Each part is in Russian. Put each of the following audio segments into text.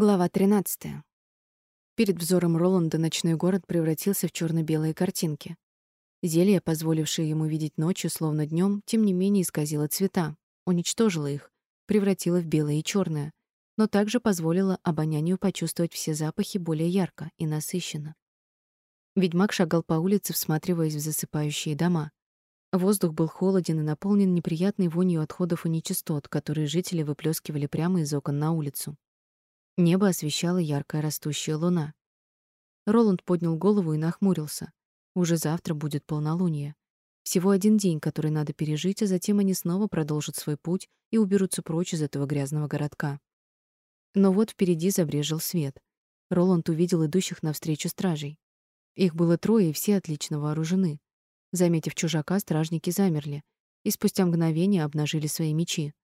Глава 13. Перед взором Роланда ночной город превратился в черно белые картинки. Зелье, позволившее ему видеть ночью словно днем, тем не менее исказило цвета, уничтожило их, превратило в белое и черное, но также позволило обонянию почувствовать все запахи более ярко и насыщенно. Ведьмак шагал по улице, всматриваясь в засыпающие дома. Воздух был холоден и наполнен неприятной вонью отходов и нечистот, которые жители выплескивали прямо из окон на улицу. Небо освещала яркая растущая луна. Роланд поднял голову и нахмурился. Уже завтра будет полнолуние. Всего один день, который надо пережить, а затем они снова продолжат свой путь и уберутся прочь из этого грязного городка. Но вот впереди забрежил свет. Роланд увидел идущих навстречу стражей. Их было трое, и все отлично вооружены. Заметив чужака, стражники замерли и спустя мгновение обнажили свои мечи.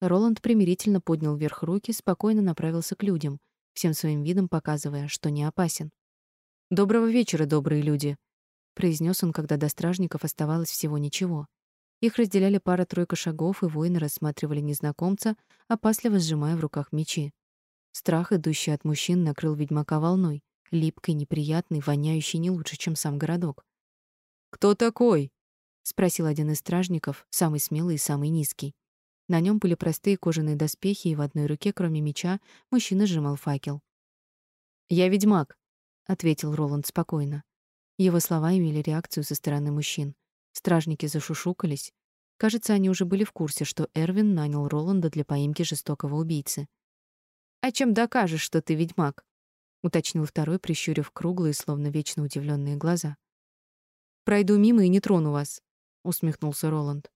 Роланд примирительно поднял вверх руки, спокойно направился к людям, всем своим видом показывая, что не опасен. «Доброго вечера, добрые люди», — произнес он, когда до стражников оставалось всего ничего. Их разделяли пара-тройка шагов, и воины рассматривали незнакомца, опасливо сжимая в руках мечи. Страх, идущий от мужчин, накрыл ведьмака волной, липкой, неприятной, воняющей не лучше, чем сам городок. «Кто такой?» — спросил один из стражников, самый смелый и самый низкий. На нем были простые кожаные доспехи, и в одной руке, кроме меча, мужчина сжимал факел. «Я ведьмак», — ответил Роланд спокойно. Его слова имели реакцию со стороны мужчин. Стражники зашушукались. Кажется, они уже были в курсе, что Эрвин нанял Роланда для поимки жестокого убийцы. «А чем докажешь, что ты ведьмак?» — уточнил второй, прищурив круглые, словно вечно удивленные глаза. «Пройду мимо и не трону вас», — усмехнулся Роланд.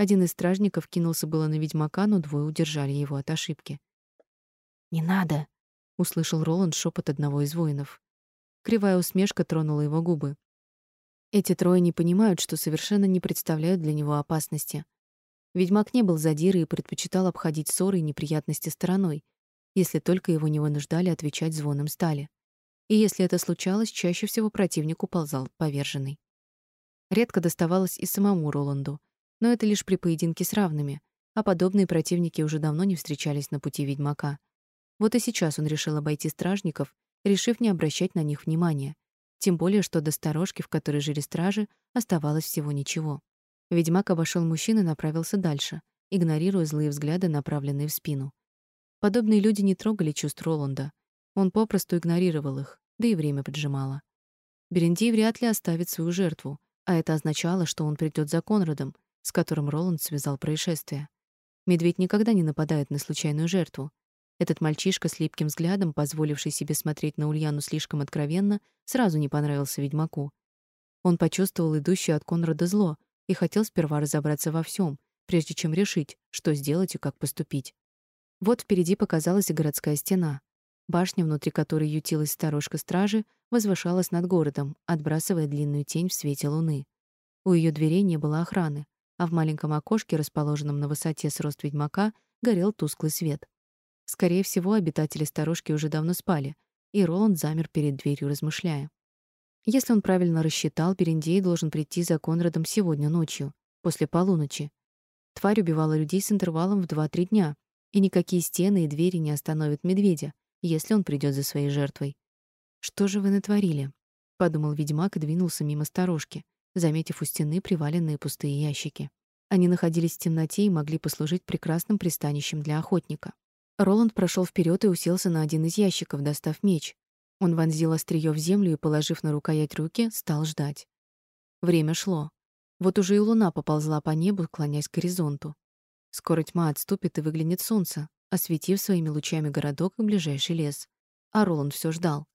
Один из стражников кинулся было на ведьмака, но двое удержали его от ошибки. «Не надо!» — услышал Роланд шепот одного из воинов. Кривая усмешка тронула его губы. Эти трое не понимают, что совершенно не представляют для него опасности. Ведьмак не был задирой и предпочитал обходить ссоры и неприятности стороной, если только его не вынуждали отвечать звоном стали. И если это случалось, чаще всего противник уползал поверженный. Редко доставалось и самому Роланду — но это лишь при поединке с равными, а подобные противники уже давно не встречались на пути ведьмака. Вот и сейчас он решил обойти стражников, решив не обращать на них внимания. Тем более, что до сторожки, в которой жили стражи, оставалось всего ничего. Ведьмак обошел мужчин и направился дальше, игнорируя злые взгляды, направленные в спину. Подобные люди не трогали чувств Роланда. Он попросту игнорировал их, да и время поджимало. Берендей вряд ли оставит свою жертву, а это означало, что он придет за Конрадом, с которым Роланд связал происшествие. Медведь никогда не нападает на случайную жертву. Этот мальчишка с липким взглядом, позволивший себе смотреть на Ульяну слишком откровенно, сразу не понравился ведьмаку. Он почувствовал идущее от Конрада зло и хотел сперва разобраться во всем, прежде чем решить, что сделать и как поступить. Вот впереди показалась и городская стена. Башня, внутри которой ютилась сторожка стражи, возвышалась над городом, отбрасывая длинную тень в свете луны. У ее дверей не было охраны, а в маленьком окошке, расположенном на высоте с рост ведьмака, горел тусклый свет. Скорее всего, обитатели сторожки уже давно спали, и Роланд замер перед дверью, размышляя. Если он правильно рассчитал, Берендей должен прийти за Конрадом сегодня ночью, после полуночи. Тварь убивала людей с интервалом в 2-3 дня, и никакие стены и двери не остановят медведя, если он придет за своей жертвой. «Что же вы натворили?» — подумал ведьмак и двинулся мимо сторожки, заметив у стены приваленные пустые ящики. Они находились в темноте и могли послужить прекрасным пристанищем для охотника. Роланд прошел вперед и уселся на один из ящиков, достав меч. Он вонзил острие в землю и, положив на рукоять руки, стал ждать. Время шло. Вот уже и луна поползла по небу, клонясь к горизонту. Скоро тьма отступит и выглянет солнце, осветив своими лучами городок и ближайший лес. А Роланд все ждал.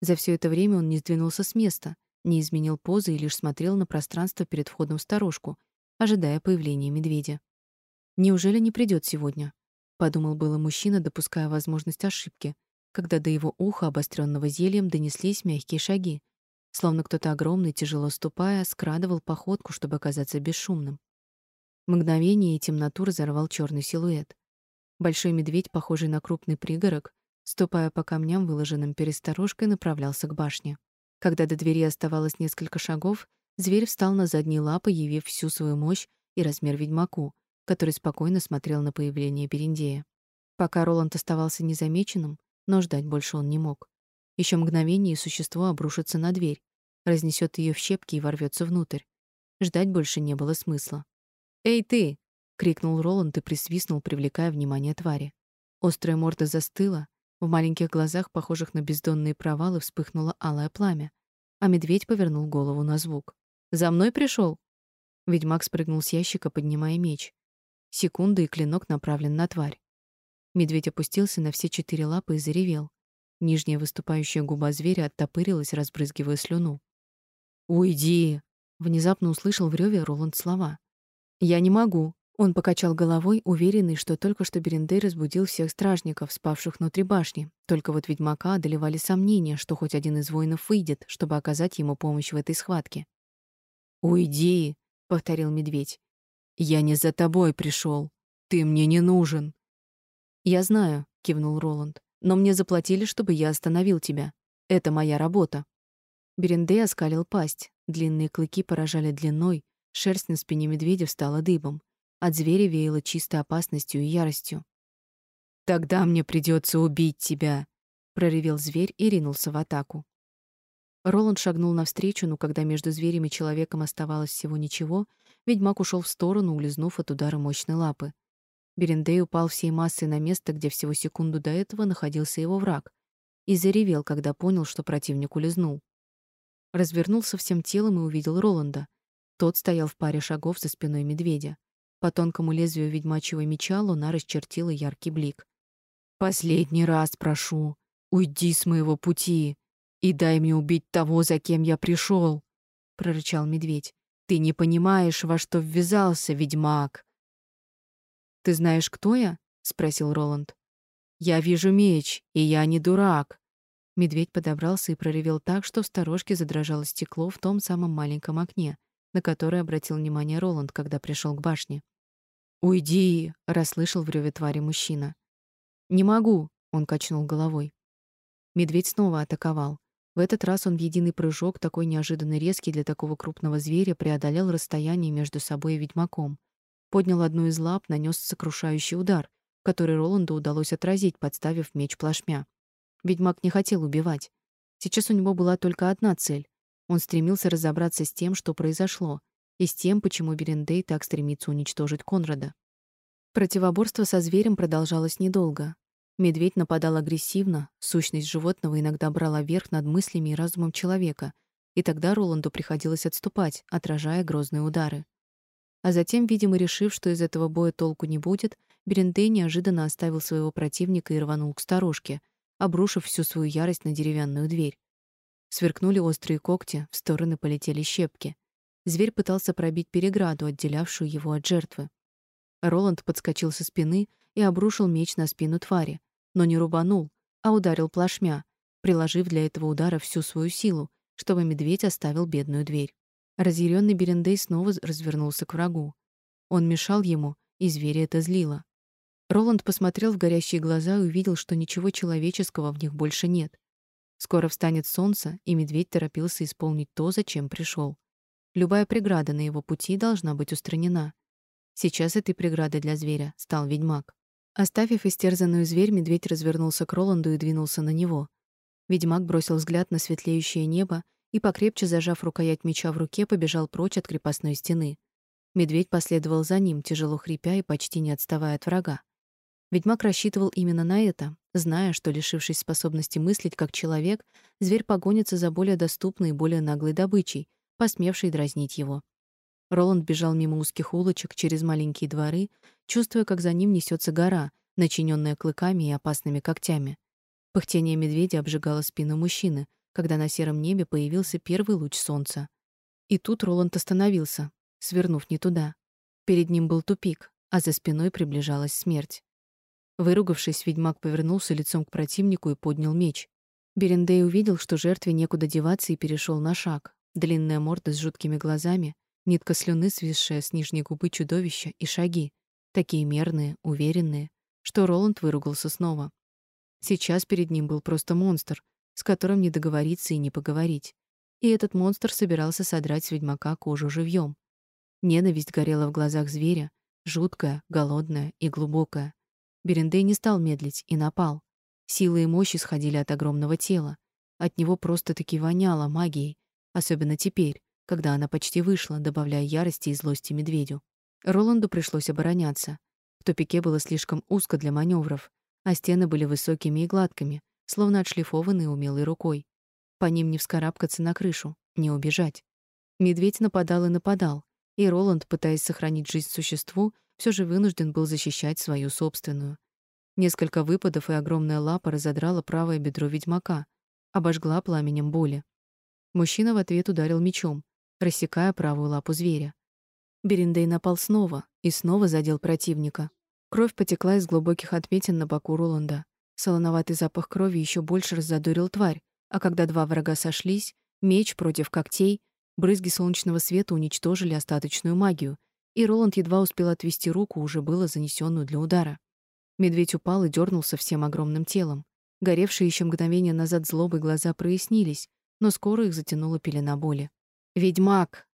За все это время он не сдвинулся с места, не изменил позы и лишь смотрел на пространство перед входом в сторожку, ожидая появления медведя. Неужели не придет сегодня? подумал было мужчина, допуская возможность ошибки, когда до его уха, обостренного зельем, донеслись мягкие шаги, словно кто-то огромный, тяжело ступая, скрадывал походку, чтобы оказаться бесшумным. Мгновение и темноту разорвал черный силуэт. Большой медведь, похожий на крупный пригорок, ступая по камням, выложенным пересторожкой, направлялся к башне. Когда до двери оставалось несколько шагов, зверь встал на задние лапы, явив всю свою мощь и размер ведьмаку, который спокойно смотрел на появление Берендея. Пока Роланд оставался незамеченным, Но ждать больше он не мог. Еще мгновение, и существо обрушится на дверь, разнесет ее в щепки и ворвется внутрь. Ждать больше не было смысла. «Эй, ты!» — крикнул Роланд и присвистнул, привлекая внимание твари. Острая морда застыла, в маленьких глазах, похожих на бездонные провалы, вспыхнуло алое пламя, а медведь повернул голову на звук. «За мной пришел? Ведьмак спрыгнул с ящика, поднимая меч. Секунда, и клинок направлен на тварь. Медведь опустился на все четыре лапы и заревел. Нижняя выступающая губа зверя оттопырилась, разбрызгивая слюну. «Уйди!» — внезапно услышал в рёве Роланд слова. «Я не могу!» Он покачал головой, уверенный, что только что Берендей разбудил всех стражников, спавших внутри башни. Только вот ведьмака одолевали сомнения, что хоть один из воинов выйдет, чтобы оказать ему помощь в этой схватке. «Уйди!» — повторил медведь. «Я не за тобой пришел. Ты мне не нужен». «Я знаю», — кивнул Роланд. «Но мне заплатили, чтобы я остановил тебя. Это моя работа». Берендей оскалил пасть. Длинные клыки поражали длиной, шерсть на спине медведя встала дыбом. От зверя веяло чистой опасностью и яростью. «Тогда мне придется убить тебя», — проревел зверь и ринулся в атаку. Роланд шагнул навстречу, но когда между зверем и человеком оставалось всего ничего, ведьмак ушел в сторону, улизнув от удара мощной лапы. Берендей упал всей массой на место, где всего секунду до этого находился его враг, и заревел, когда понял, что противник улизнул. Развернулся всем телом и увидел Роланда. Тот стоял в паре шагов за спиной медведя. По тонкому лезвию ведьмачьего меча луна расчертила яркий блик. «Последний раз прошу, уйди с моего пути и дай мне убить того, за кем я пришел, прорычал медведь. «Ты не понимаешь, во что ввязался, ведьмак!» «Ты знаешь, кто я?» — спросил Роланд. «Я вижу меч, и я не дурак!» Медведь подобрался и проревел так, что в сторожке задрожало стекло в том самом маленьком окне, на которое обратил внимание Роланд, когда пришел к башне. «Уйди!» — расслышал в рёве твари мужчина. «Не могу!» — он качнул головой. Медведь снова атаковал. В этот раз он в единый прыжок, такой неожиданно резкий для такого крупного зверя, преодолел расстояние между собой и ведьмаком. Поднял одну из лап, нанес сокрушающий удар, который Роланду удалось отразить, подставив меч плашмя. Ведьмак не хотел убивать. Сейчас у него была только одна цель он стремился разобраться с тем, что произошло, и с тем, почему Берендей так стремится уничтожить Конрада. Противоборство со зверем продолжалось недолго. Медведь нападал агрессивно, сущность животного иногда брала верх над мыслями и разумом человека, и тогда Роланду приходилось отступать, отражая грозные удары. А затем, видимо, решив, что из этого боя толку не будет, Берендей неожиданно оставил своего противника и рванул к сторожке, обрушив всю свою ярость на деревянную дверь. Сверкнули острые когти, в стороны полетели щепки. Зверь пытался пробить переграду, отделявшую его от жертвы. Роланд подскочил со спины и обрушил меч на спину твари, но не рубанул, а ударил плашмя, приложив для этого удара всю свою силу, чтобы медведь оставил бедную дверь. Разъяренный Берендей снова развернулся к врагу. Он мешал ему, и зверя это злило. Роланд посмотрел в горящие глаза и увидел, что ничего человеческого в них больше нет. Скоро встанет солнце, и медведь торопился исполнить то, зачем пришел. Любая преграда на его пути должна быть устранена. Сейчас этой преградой для зверя стал ведьмак. Оставив истерзанную зверь, медведь развернулся к Роланду и двинулся на него. Ведьмак бросил взгляд на светлеющее небо и, покрепче зажав рукоять меча в руке, побежал прочь от крепостной стены. Медведь последовал за ним, тяжело хрипя и почти не отставая от врага. Ведьмак рассчитывал именно на это, зная, что, лишившись способности мыслить как человек, зверь погонится за более доступной и более наглой добычей, посмевшей дразнить его. Роланд бежал мимо узких улочек через маленькие дворы, чувствуя, как за ним несется гора, начиненная клыками и опасными когтями. Пыхтение медведя обжигало спину мужчины, когда на сером небе появился первый луч солнца. И тут Роланд остановился, свернув не туда. Перед ним был тупик, а за спиной приближалась смерть. Выругавшись, ведьмак повернулся лицом к противнику и поднял меч. Берендей увидел, что жертве некуда деваться, и перешел на шаг. Длинная морда с жуткими глазами, нитка слюны, свисшая с нижней губы чудовища, и шаги, такие мерные, уверенные, что Роланд выругался снова. Сейчас перед ним был просто монстр, с которым не договориться и не поговорить. И этот монстр собирался содрать с ведьмака кожу живьем. Ненависть горела в глазах зверя, жуткая, голодная и глубокая. Берендей не стал медлить и напал. Сила и мощь исходили от огромного тела. От него просто-таки воняло магией, особенно теперь, когда она почти вышла, добавляя ярости и злости медведю. Роланду пришлось обороняться. В тупике было слишком узко для маневров, а стены были высокими и гладкими, словно отшлифованные умелой рукой. По ним не вскарабкаться на крышу, не убежать. Медведь нападал и нападал, и Роланд, пытаясь сохранить жизнь существу, все же вынужден был защищать свою собственную. Несколько выпадов, и огромная лапа разодрала правое бедро ведьмака, обожгла пламенем боли. Мужчина в ответ ударил мечом, рассекая правую лапу зверя. Берендей напал снова и снова задел противника. Кровь потекла из глубоких отметин на боку Роланда. Солоноватый запах крови еще больше раззадорил тварь, а когда два врага сошлись, меч против когтей, брызги солнечного света уничтожили остаточную магию, и Роланд едва успел отвести руку, уже было занесенную для удара. Медведь упал и дернулся всем огромным телом. Горевшие еще мгновение назад злобой глаза прояснились, но скоро их затянула пелена боли. «Ведьмак!»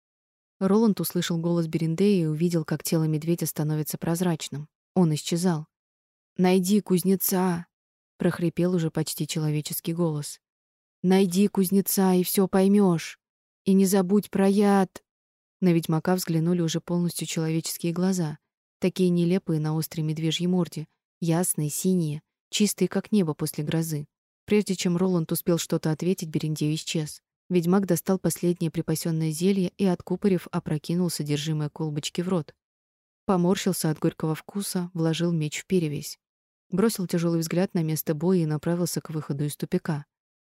Роланд услышал голос Берендея и увидел, как тело медведя становится прозрачным. Он исчезал. «Найди кузнеца!» — прохрипел уже почти человеческий голос. «Найди кузнеца, и все поймешь. И не забудь про яд!» На ведьмака взглянули уже полностью человеческие глаза, такие нелепые на острой медвежьей морде, ясные, синие, чистые, как небо после грозы. Прежде чем Роланд успел что-то ответить, Берендей исчез. Ведьмак достал последнее припасенное зелье и, откупорив, опрокинул содержимое колбочки в рот. Поморщился от горького вкуса, вложил меч в перевязь. Бросил тяжелый взгляд на место боя и направился к выходу из тупика.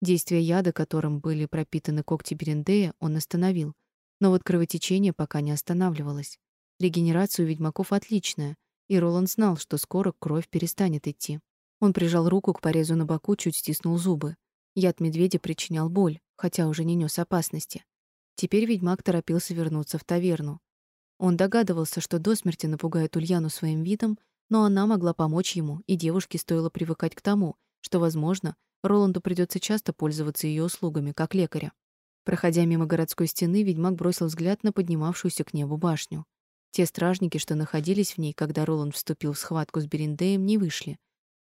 Действие яда, которым были пропитаны когти Берендея, он остановил. Но вот кровотечение пока не останавливалось. Регенерация у ведьмаков отличная, и Роланд знал, что скоро кровь перестанет идти. Он прижал руку к порезу на боку, чуть стиснул зубы. Яд медведя причинял боль, хотя уже не нес опасности. Теперь ведьмак торопился вернуться в таверну. Он догадывался, что до смерти напугает Ульяну своим видом, но она могла помочь ему, и девушке стоило привыкать к тому, что, возможно, Роланду придется часто пользоваться ее услугами, как лекаря. Проходя мимо городской стены, ведьмак бросил взгляд на поднимавшуюся к небу башню. Те стражники, что находились в ней, когда Роланд вступил в схватку с Берендеем, не вышли.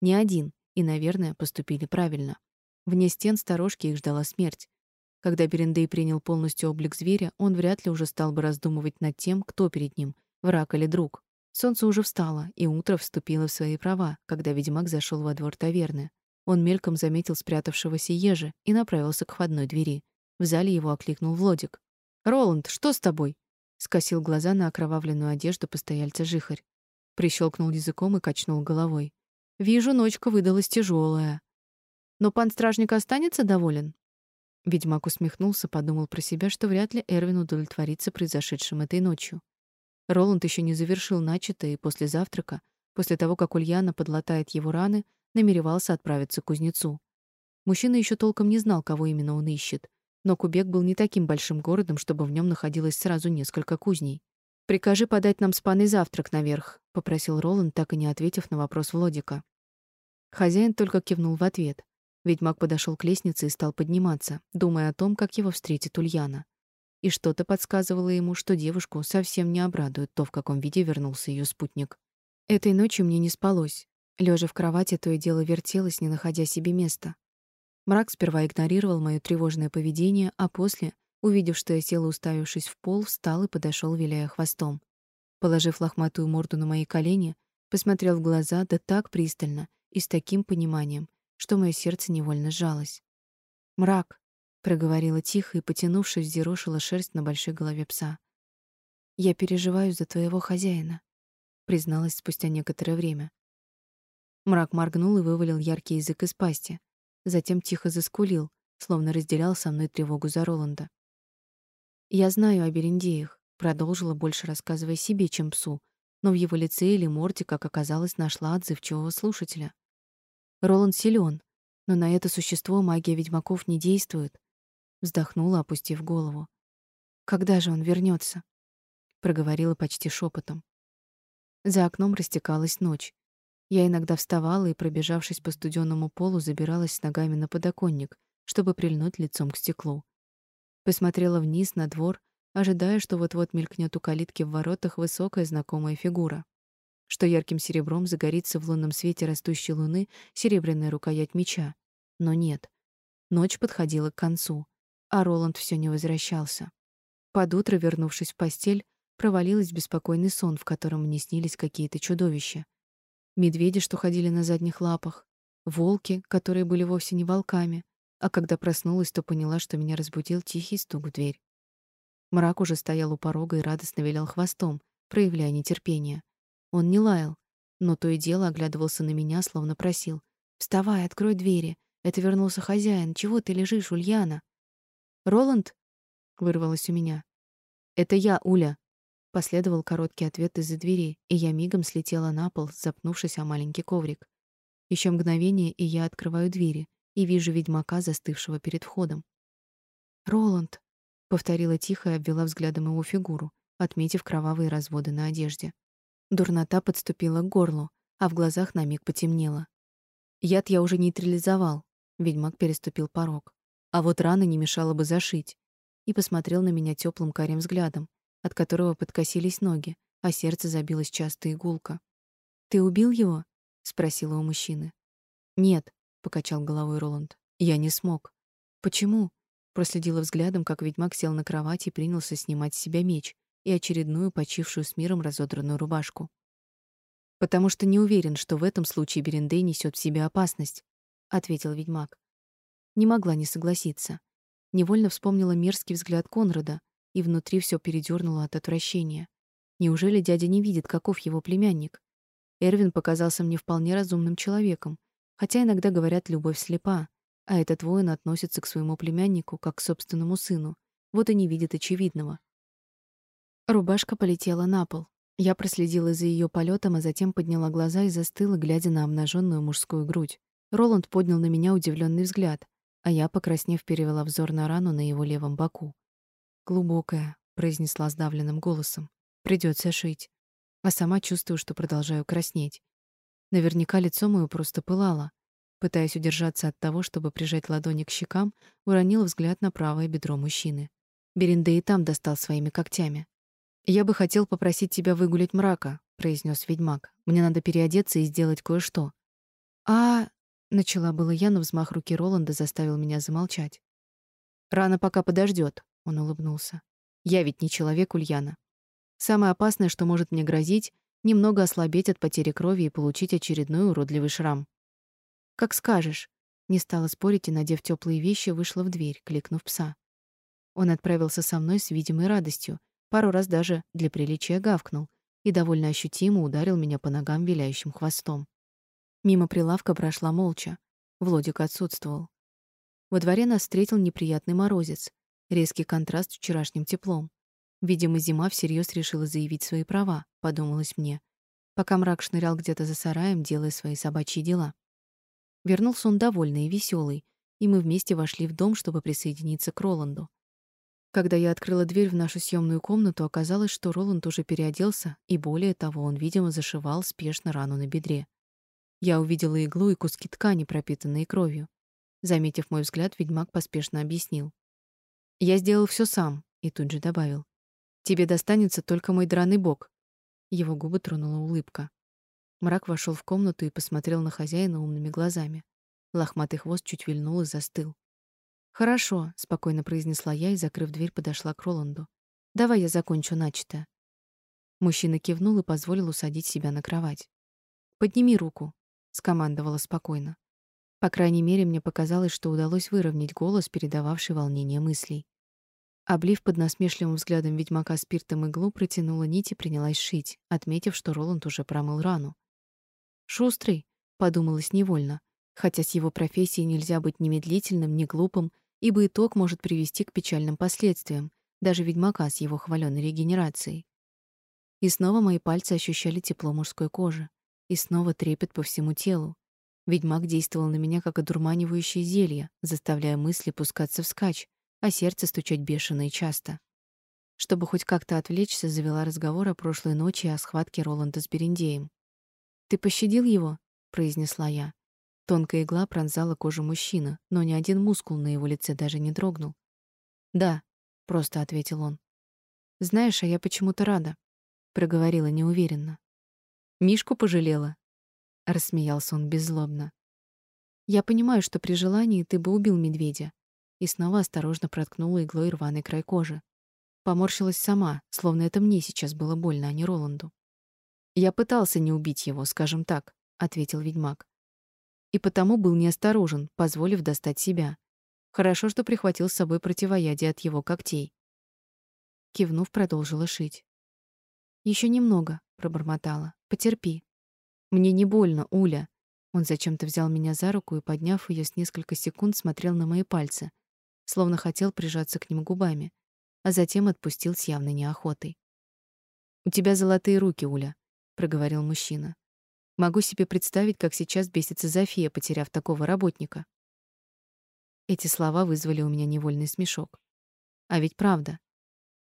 Ни один, и, наверное, поступили правильно. Вне стен сторожки их ждала смерть. Когда Берендей принял полностью облик зверя, он вряд ли уже стал бы раздумывать над тем, кто перед ним, враг или друг. Солнце уже встало, и утро вступило в свои права, когда ведьмак зашел во двор таверны. Он мельком заметил спрятавшегося ежа и направился к входной двери. В зале его окликнул Владик. «Роланд, что с тобой?» Скосил глаза на окровавленную одежду постояльца Жихарь. Прищелкнул языком и качнул головой. «Вижу, ночка выдалась тяжелая. Но пан стражник останется доволен?» Ведьмак усмехнулся, подумал про себя, что вряд ли Эрвин удовлетворится произошедшим этой ночью. Роланд еще не завершил начатое, и после завтрака, после того, как Ульяна подлатает его раны, намеревался отправиться к кузнецу. Мужчина еще толком не знал, кого именно он ищет, но Кубек был не таким большим городом, чтобы в нем находилось сразу несколько кузней. «Прикажи подать нам с завтрак наверх», — попросил Роланд, так и не ответив на вопрос Владика. Хозяин только кивнул в ответ. Ведьмак подошел к лестнице и стал подниматься, думая о том, как его встретит Ульяна. И что-то подсказывало ему, что девушку совсем не обрадует то, в каком виде вернулся ее спутник. Этой ночью мне не спалось. Лежа в кровати, то и дело вертелась, не находя себе места. Мрак сперва игнорировал моё тревожное поведение, а после, увидев, что я села, уставившись в пол, встал и подошел, виляя хвостом. Положив лохматую морду на мои колени, посмотрел в глаза да так пристально и с таким пониманием, что мое сердце невольно сжалось. «Мрак», — проговорила тихо и, потянувшись, взъерошила шерсть на большой голове пса. «Я переживаю за твоего хозяина», — призналась спустя некоторое время. Мрак моргнул и вывалил яркий язык из пасти, затем тихо заскулил, словно разделял со мной тревогу за Роланда. «Я знаю о Берендеях», — продолжила, больше рассказывая себе, чем псу, но в его лице или морде, как оказалось, нашла отзывчивого слушателя. Роланд силен, но на это существо магия ведьмаков не действует. Вздохнула, опустив голову. «Когда же он вернется? проговорила почти шепотом. За окном растекалась ночь. Я иногда вставала и, пробежавшись по студенному полу, забиралась с ногами на подоконник, чтобы прильнуть лицом к стеклу. Посмотрела вниз на двор, ожидая, что вот-вот мелькнет у калитки в воротах высокая знакомая фигура. что ярким серебром загорится в лунном свете растущей луны серебряная рукоять меча. Но нет. Ночь подходила к концу, а Роланд все не возвращался. Под утро, вернувшись в постель, провалилась в беспокойный сон, в котором мне снились какие-то чудовища. Медведи, что ходили на задних лапах, волки, которые были вовсе не волками, а когда проснулась, то поняла, что меня разбудил тихий стук в дверь. Мрак уже стоял у порога и радостно вилял хвостом, проявляя нетерпение. Он не лаял, но то и дело оглядывался на меня, словно просил: "Вставай, открой двери. Это вернулся хозяин. Чего ты лежишь, Ульяна?" "Роланд?" вырвалось у меня. "Это я, Уля", последовал короткий ответ из-за двери, и я мигом слетела на пол, запнувшись о маленький коврик. Еще мгновение, и я открываю двери и вижу ведьмака, застывшего перед входом. "Роланд", повторила тихо и обвела взглядом его фигуру, отметив кровавые разводы на одежде. Дурнота подступила к горлу, а в глазах на миг потемнело. Яд я уже нейтрализовал. Ведьмак переступил порог. А вот раны не мешало бы зашить. И посмотрел на меня теплым карим взглядом, от которого подкосились ноги, а сердце забилось часто и гулко. «Ты убил его?» — спросила у мужчины. «Нет», — покачал головой Роланд. «Я не смог». «Почему?» — проследила взглядом, как ведьмак сел на кровать и принялся снимать с себя меч, и очередную почившую с миром разодранную рубашку. «Потому что не уверен, что в этом случае Берендей несет в себе опасность», — ответил ведьмак. Не могла не согласиться. Невольно вспомнила мерзкий взгляд Конрада, и внутри все передернуло от отвращения. Неужели дядя не видит, каков его племянник? Эрвин показался мне вполне разумным человеком, хотя иногда говорят, любовь слепа, а этот воин относится к своему племяннику как к собственному сыну, вот и не видит очевидного. Рубашка полетела на пол. Я проследила за ее полетом, а затем подняла глаза и застыла, глядя на обнаженную мужскую грудь. Роланд поднял на меня удивленный взгляд, а я, покраснев, перевела взор на рану на его левом боку. «Глубокая», — произнесла сдавленным голосом. Придется шить». А сама чувствую, что продолжаю краснеть. Наверняка лицо мое просто пылало. Пытаясь удержаться от того, чтобы прижать ладони к щекам, уронила взгляд на правое бедро мужчины. Берендей там достал своими когтями. «Я бы хотел попросить тебя выгулять мрака», — произнес ведьмак. «Мне надо переодеться и сделать кое-что». «А...» — начала было я, но взмах руки Роланда заставил меня замолчать. «Рано пока подождет, он улыбнулся. «Я ведь не человек, Ульяна. Самое опасное, что может мне грозить, немного ослабеть от потери крови и получить очередной уродливый шрам». «Как скажешь», — не стала спорить и, надев теплые вещи, вышла в дверь, кликнув пса. Он отправился со мной с видимой радостью, Пару раз даже для приличия гавкнул и довольно ощутимо ударил меня по ногам виляющим хвостом. Мимо прилавка прошла молча. Владик отсутствовал. Во дворе нас встретил неприятный морозец, резкий контраст с вчерашним теплом. Видимо, зима всерьез решила заявить свои права, подумалось мне, пока мрак шнырял где-то за сараем, делая свои собачьи дела. Вернулся он довольный и веселый, и мы вместе вошли в дом, чтобы присоединиться к Роланду. Когда я открыла дверь в нашу съемную комнату, оказалось, что Роланд уже переоделся, и более того, он, видимо, зашивал спешно рану на бедре. Я увидела иглу и куски ткани, пропитанные кровью. Заметив мой взгляд, ведьмак поспешно объяснил: "Я сделал все сам", и тут же добавил: "Тебе достанется только мой драный бок". Его губы тронула улыбка. Мрак вошел в комнату и посмотрел на хозяина умными глазами. Лохматый хвост чуть вильнул и застыл. «Хорошо», — спокойно произнесла я и, закрыв дверь, подошла к Роланду. «Давай я закончу начатое». Мужчина кивнул и позволил усадить себя на кровать. «Подними руку», — скомандовала спокойно. По крайней мере, мне показалось, что удалось выровнять голос, передававший волнение мыслей. Облив под насмешливым взглядом ведьмака спиртом иглу, протянула нить и принялась шить, отметив, что Роланд уже промыл рану. «Шустрый», — подумалось невольно, хотя с его профессией нельзя быть ни медлительным, ни глупым, ибо итог может привести к печальным последствиям, даже ведьмака с его хваленой регенерацией. И снова мои пальцы ощущали тепло мужской кожи, и снова трепет по всему телу. Ведьмак действовал на меня как одурманивающее зелье, заставляя мысли пускаться вскачь, а сердце стучать бешено и часто. Чтобы хоть как-то отвлечься, завела разговор о прошлой ночи и о схватке Роланда с Берендеем. «Ты пощадил его?» — произнесла я. Тонкая игла пронзала кожу мужчины, но ни один мускул на его лице даже не дрогнул. "Да", просто ответил он. "Знаешь, а я почему-то рада", проговорила неуверенно. Мишку пожалела?» — рассмеялся он беззлобно. «Я понимаю, что при желании ты бы убил медведя». И снова осторожно проткнула иглой рваный край кожи. Поморщилась сама, словно это мне сейчас было больно, а не Роланду. «Я пытался не убить его, скажем так», — ответил ведьмак. «И потому был неосторожен, позволив достать себя. Хорошо, что прихватил с собой противоядие от его когтей». Кивнув, продолжила шить. Еще немного», — пробормотала. «Потерпи». «Мне не больно, Уля». Он зачем-то взял меня за руку и, подняв ее с несколько секунд, смотрел на мои пальцы, словно хотел прижаться к ним губами, а затем отпустил с явной неохотой. «У тебя золотые руки, Уля», проговорил мужчина. Могу себе представить, как сейчас бесится Зофия, потеряв такого работника. Эти слова вызвали у меня невольный смешок. А ведь правда.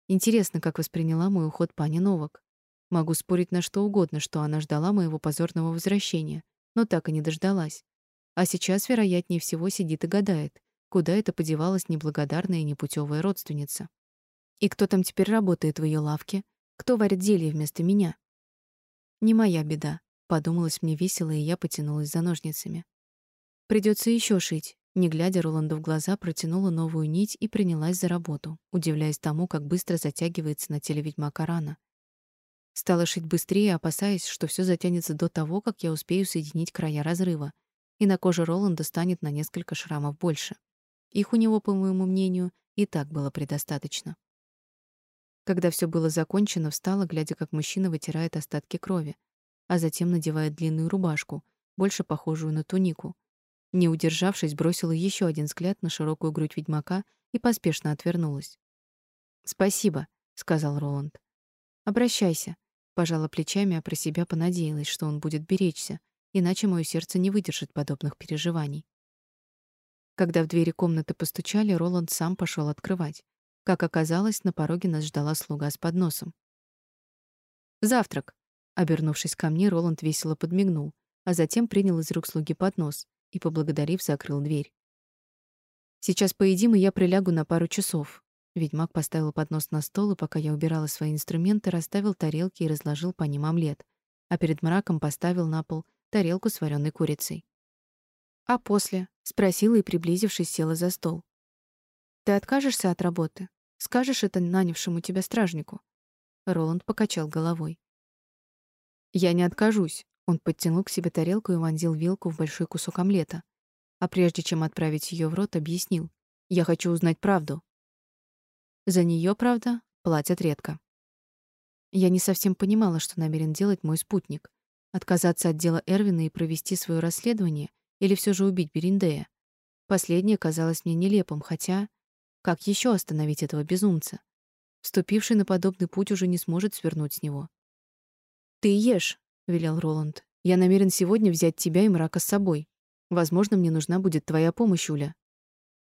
Интересно, как восприняла мой уход пани Новак. Могу спорить на что угодно, что она ждала моего позорного возвращения, но так и не дождалась. А сейчас, вероятнее всего, сидит и гадает, куда это подевалась неблагодарная и непутевая родственница. И кто там теперь работает в ее лавке? Кто варит зелье вместо меня? Не моя беда, подумалось мне весело, и я потянулась за ножницами. Придется еще шить. Не глядя Роланду в глаза, протянула новую нить и принялась за работу, удивляясь тому, как быстро затягивается на теле ведьмака рана. Стала шить быстрее, опасаясь, что все затянется до того, как я успею соединить края разрыва, и на коже Роланда станет на несколько шрамов больше. Их у него, по моему мнению, и так было предостаточно. Когда все было закончено, встала, глядя, как мужчина вытирает остатки крови, а затем надевает длинную рубашку, больше похожую на тунику. Не удержавшись, бросила еще один взгляд на широкую грудь ведьмака и поспешно отвернулась. "Спасибо", сказал Роланд. "Обращайся", пожала плечами, а про себя понадеялась, что он будет беречься, иначе мое сердце не выдержит подобных переживаний. Когда в двери комнаты постучали, Роланд сам пошел открывать. Как оказалось, на пороге нас ждала слуга с подносом. «Завтрак!» Обернувшись ко мне, Роланд весело подмигнул, а затем принял из рук слуги поднос и, поблагодарив, закрыл дверь. «Сейчас поедим, и я прилягу на пару часов». Ведьмак поставил поднос на стол, и пока я убирала свои инструменты, расставил тарелки и разложил по ним омлет, а перед мраком поставил на пол тарелку с вареной курицей. «А после?» — спросила и, приблизившись, села за стол. Ты откажешься от работы? Скажешь это нанявшему тебя стражнику?» Роланд покачал головой. «Я не откажусь». Он подтянул к себе тарелку и вонзил вилку в большой кусок омлета. А прежде чем отправить ее в рот, объяснил. «Я хочу узнать правду». За нее, правда, платят редко. Я не совсем понимала, что намерен делать мой спутник. Отказаться от дела Эрвина и провести свое расследование или все же убить Бериндея. Последнее казалось мне нелепым, хотя как еще остановить этого безумца? Вступивший на подобный путь уже не сможет свернуть с него. «Ты ешь», — велел Роланд. «Я намерен сегодня взять тебя и мрака с собой. Возможно, мне нужна будет твоя помощь, Уля».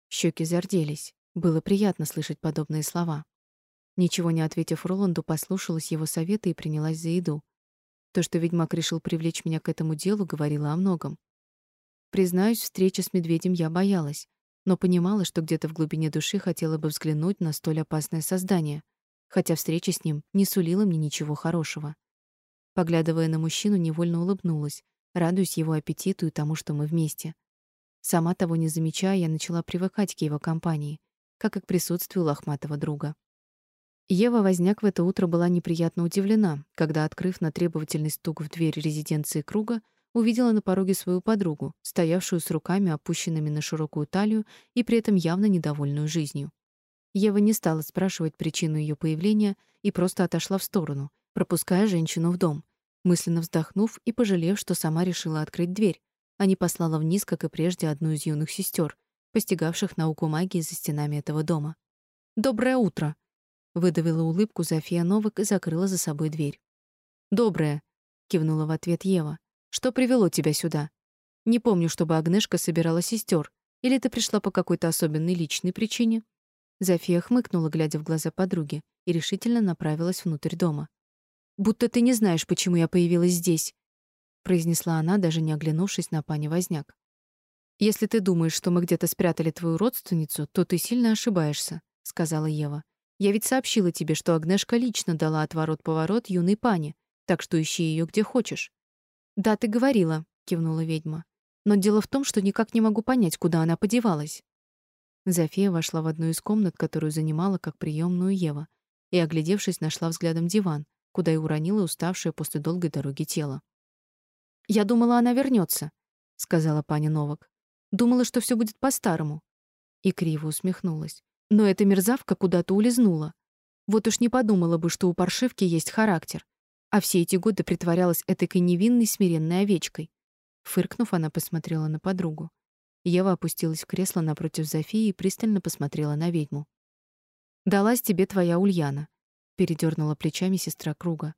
Щеки зарделись. Было приятно слышать подобные слова. Ничего не ответив Роланду, послушалась его совета и принялась за еду. То, что ведьмак решил привлечь меня к этому делу, говорило о многом. Признаюсь, встречи с медведем я боялась, но понимала, что где-то в глубине души хотела бы взглянуть на столь опасное создание, хотя встреча с ним не сулила мне ничего хорошего. Поглядывая на мужчину, невольно улыбнулась, радуясь его аппетиту и тому, что мы вместе. Сама того не замечая, я начала привыкать к его компании, как и к присутствию лохматого друга. Ева Возняк в это утро была неприятно удивлена, когда, открыв на требовательный стук в дверь резиденции Круга, увидела на пороге свою подругу, стоявшую с руками опущенными на широкую талию и при этом явно недовольную жизнью. Ева не стала спрашивать причину ее появления и просто отошла в сторону, пропуская женщину в дом, мысленно вздохнув и пожалев, что сама решила открыть дверь, а не послала вниз, как и прежде, одну из юных сестер, постигавших науку магии за стенами этого дома. «Доброе утро!» — выдавила улыбку Зофия Новак и закрыла за собой дверь. «Доброе!» — кивнула в ответ Ева. Что привело тебя сюда? Не помню, чтобы Агнешка собирала сестер. Или ты пришла по какой-то особенной личной причине?» Зофия хмыкнула, глядя в глаза подруги, и решительно направилась внутрь дома. «Будто ты не знаешь, почему я появилась здесь», произнесла она, даже не оглянувшись на пани Возняк. «Если ты думаешь, что мы где-то спрятали твою родственницу, то ты сильно ошибаешься», — сказала Ева. «Я ведь сообщила тебе, что Агнешка лично дала отворот-поворот юной пане, Так что ищи ее где хочешь. Да, ты говорила, кивнула ведьма. Но дело в том, что никак не могу понять, куда она подевалась. Зофия вошла в одну из комнат, которую занимала как приемную Ева, и, оглядевшись, нашла взглядом диван, куда и уронила уставшее после долгой дороги тело. «Я думала, она вернется, сказала паня Новак. «Думала, что все будет по-старому». И криво усмехнулась. «Но эта мерзавка куда-то улизнула. Вот уж не подумала бы, что у паршивки есть характер. А все эти годы притворялась этакой невинной смиренной овечкой. Фыркнув, она посмотрела на подругу. Ева опустилась в кресло напротив Зофии и пристально посмотрела на ведьму. «Далась тебе твоя Ульяна», — передернула плечами сестра Круга.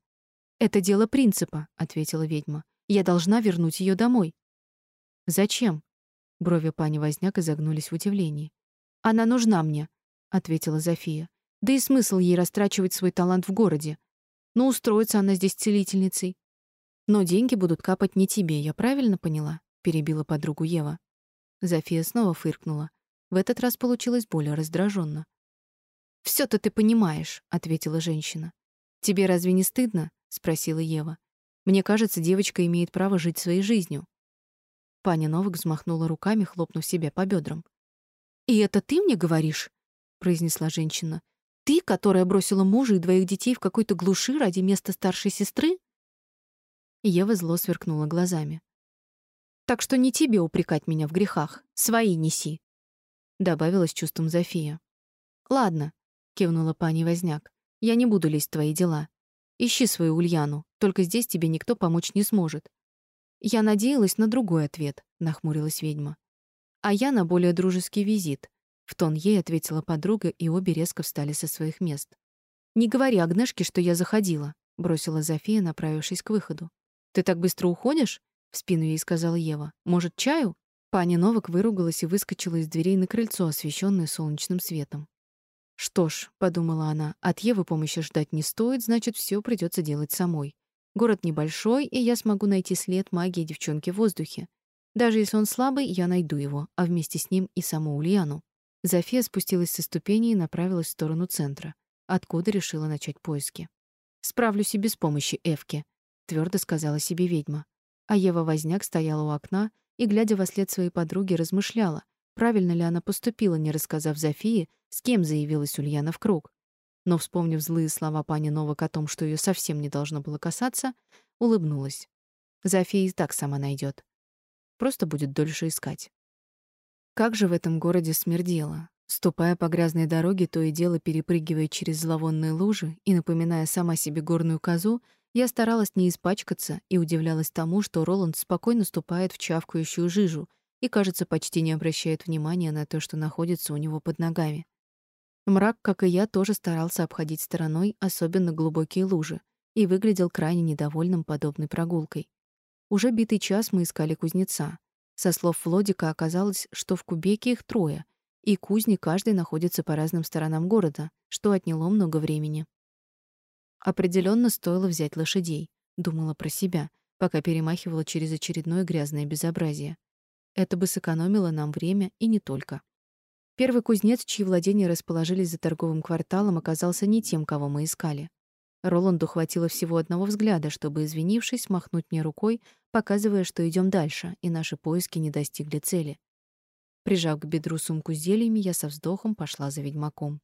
«Это дело принципа», — ответила ведьма. «Я должна вернуть ее домой». «Зачем?» Брови пани Возняк изогнулись в удивлении. «Она нужна мне», — ответила Зофия. «Да и смысл ей растрачивать свой талант в городе. Ну, устроится она здесь целительницей. Но деньги будут капать не тебе, я правильно поняла?» — перебила подругу Ева. Зофия снова фыркнула. В этот раз получилось более раздраженно. все то ты понимаешь», — ответила женщина. «Тебе разве не стыдно?» — спросила Ева. «Мне кажется, девочка имеет право жить своей жизнью». Паня Новак взмахнула руками, хлопнув себя по бедрам. «И это ты мне говоришь?» — произнесла женщина. «Ты, которая бросила мужа и двоих детей в какой-то глуши ради места старшей сестры?» Ева зло сверкнула глазами. «Так что не тебе упрекать меня в грехах. Свои неси», — добавила с чувством Зофия. «Ладно», — кивнула пани Возняк. «Я не буду лезть в твои дела. Ищи свою Ульяну, только здесь тебе никто помочь не сможет». «Я надеялась на другой ответ», — нахмурилась ведьма. «А я на более дружеский визит», — в тон ей ответила подруга, и обе резко встали со своих мест. «Не говори Агнешке, что я заходила», — бросила Зофия, направившись к выходу. «Ты так быстро уходишь?» — в спину ей сказала Ева. «Может, чаю?» Паня Новак выругалась и выскочила из дверей на крыльцо, освещенное солнечным светом. «Что ж», — подумала она, — «от Евы помощи ждать не стоит, значит, все придется делать самой. Город небольшой, и я смогу найти след магии девчонки в воздухе. Даже если он слабый, я найду его, а вместе с ним и саму Ульяну». Зофия спустилась со ступеней и направилась в сторону центра, откуда решила начать поиски. «Справлюсь и без помощи Эвки», твердо сказала себе ведьма. А Ева Возняк стояла у окна и, глядя во след своей подруги, размышляла, правильно ли она поступила, не рассказав Зофии, с кем заявилась Ульяна в круг. Но, вспомнив злые слова пани Новак о том, что ее совсем не должно было касаться, улыбнулась. Зофия и так сама найдет. Просто будет дольше искать. Как же в этом городе смердело. Ступая по грязной дороге, то и дело перепрыгивая через зловонные лужи и напоминая сама себе горную козу, я старалась не испачкаться и удивлялась тому, что Роланд спокойно ступает в чавкающую жижу и, кажется, почти не обращает внимания на то, что находится у него под ногами. Мрак, как и я, тоже старался обходить стороной особенно глубокие лужи и выглядел крайне недовольным подобной прогулкой. Уже битый час мы искали кузнеца. Со слов Владика оказалось, что в Кубеке их трое, и кузни каждый находится по разным сторонам города, что отняло много времени. Определенно стоило взять лошадей, думала про себя, пока перемахивала через очередное грязное безобразие. Это бы сэкономило нам время и не только. Первый кузнец, чьи владения расположились за торговым кварталом, оказался не тем, кого мы искали. Роланду хватило всего одного взгляда, чтобы, извинившись, махнуть мне рукой, показывая, что идем дальше, и наши поиски не достигли цели. Прижав к бедру сумку с зельями, я со вздохом пошла за ведьмаком.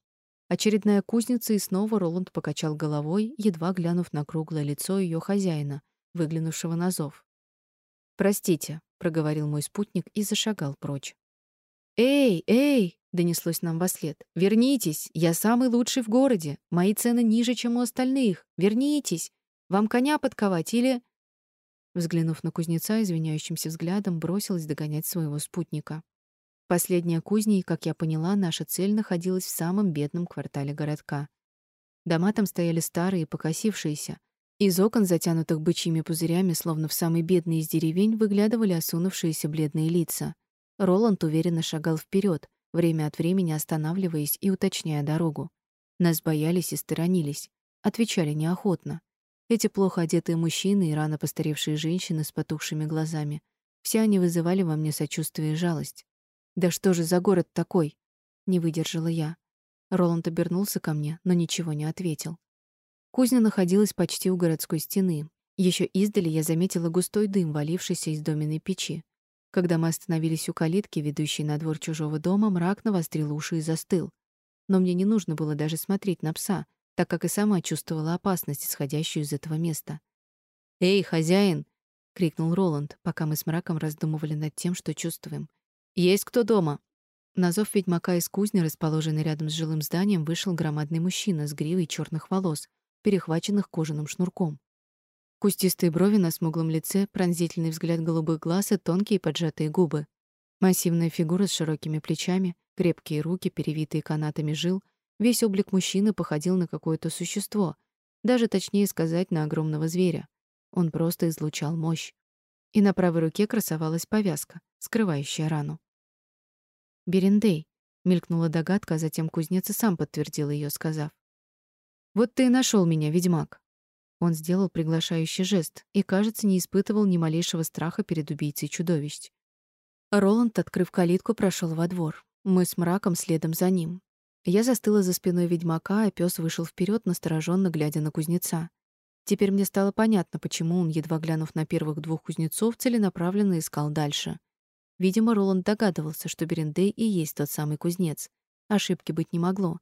Очередная кузница, и снова Роланд покачал головой, едва глянув на круглое лицо ее хозяина, выглянувшего на зов. «Простите», — проговорил мой спутник и зашагал прочь. «Эй, эй!» — донеслось нам вслед. «Вернитесь! Я самый лучший в городе! Мои цены ниже, чем у остальных! Вернитесь! Вам коня подковать или...» Взглянув на кузнеца, извиняющимся взглядом, бросилась догонять своего спутника. Последняя кузня, и, как я поняла, наша цель находилась в самом бедном квартале городка. Дома там стояли старые, покосившиеся. Из окон, затянутых бычьими пузырями, словно в самый бедный из деревень, выглядывали осунувшиеся бледные лица. Роланд уверенно шагал вперед, время от времени останавливаясь и уточняя дорогу. Нас боялись и сторонились, отвечали неохотно. Эти плохо одетые мужчины и рано постаревшие женщины с потухшими глазами, все они вызывали во мне сочувствие и жалость. Да что же за город такой? Не выдержала я. Роланд обернулся ко мне, но ничего не ответил. Кузня находилась почти у городской стены. Еще издали я заметила густой дым, валившийся из доменной печи. Когда мы остановились у калитки, ведущей на двор чужого дома, мрак навострил уши и застыл. Но мне не нужно было даже смотреть на пса, так как и сама чувствовала опасность, исходящую из этого места. «Эй, хозяин!» — крикнул Роланд, пока мы с мраком раздумывали над тем, что чувствуем. «Есть кто дома?» На зов ведьмака из кузни, расположенной рядом с жилым зданием, вышел громадный мужчина с гривой черных волос, перехваченных кожаным шнурком. Кустистые брови на смуглом лице, пронзительный взгляд голубых глаз и тонкие поджатые губы. Массивная фигура с широкими плечами, крепкие руки, перевитые канатами жил. Весь облик мужчины походил на какое-то существо, даже точнее сказать, на огромного зверя. Он просто излучал мощь. И на правой руке красовалась повязка, скрывающая рану. «Берендей», — мелькнула догадка, а затем кузнец и сам подтвердил ее, сказав. «Вот ты и нашел меня, ведьмак. Он сделал приглашающий жест и, кажется, не испытывал ни малейшего страха перед убийцей чудовищ. Роланд, открыв калитку, прошел во двор. Мы с мраком следом за ним. Я застыла за спиной ведьмака, а пес вышел вперед, настороженно глядя на кузнеца. Теперь мне стало понятно, почему он, едва глянув на первых двух кузнецов, целенаправленно искал дальше. Видимо, Роланд догадывался, что Берендей и есть тот самый кузнец. Ошибки быть не могло.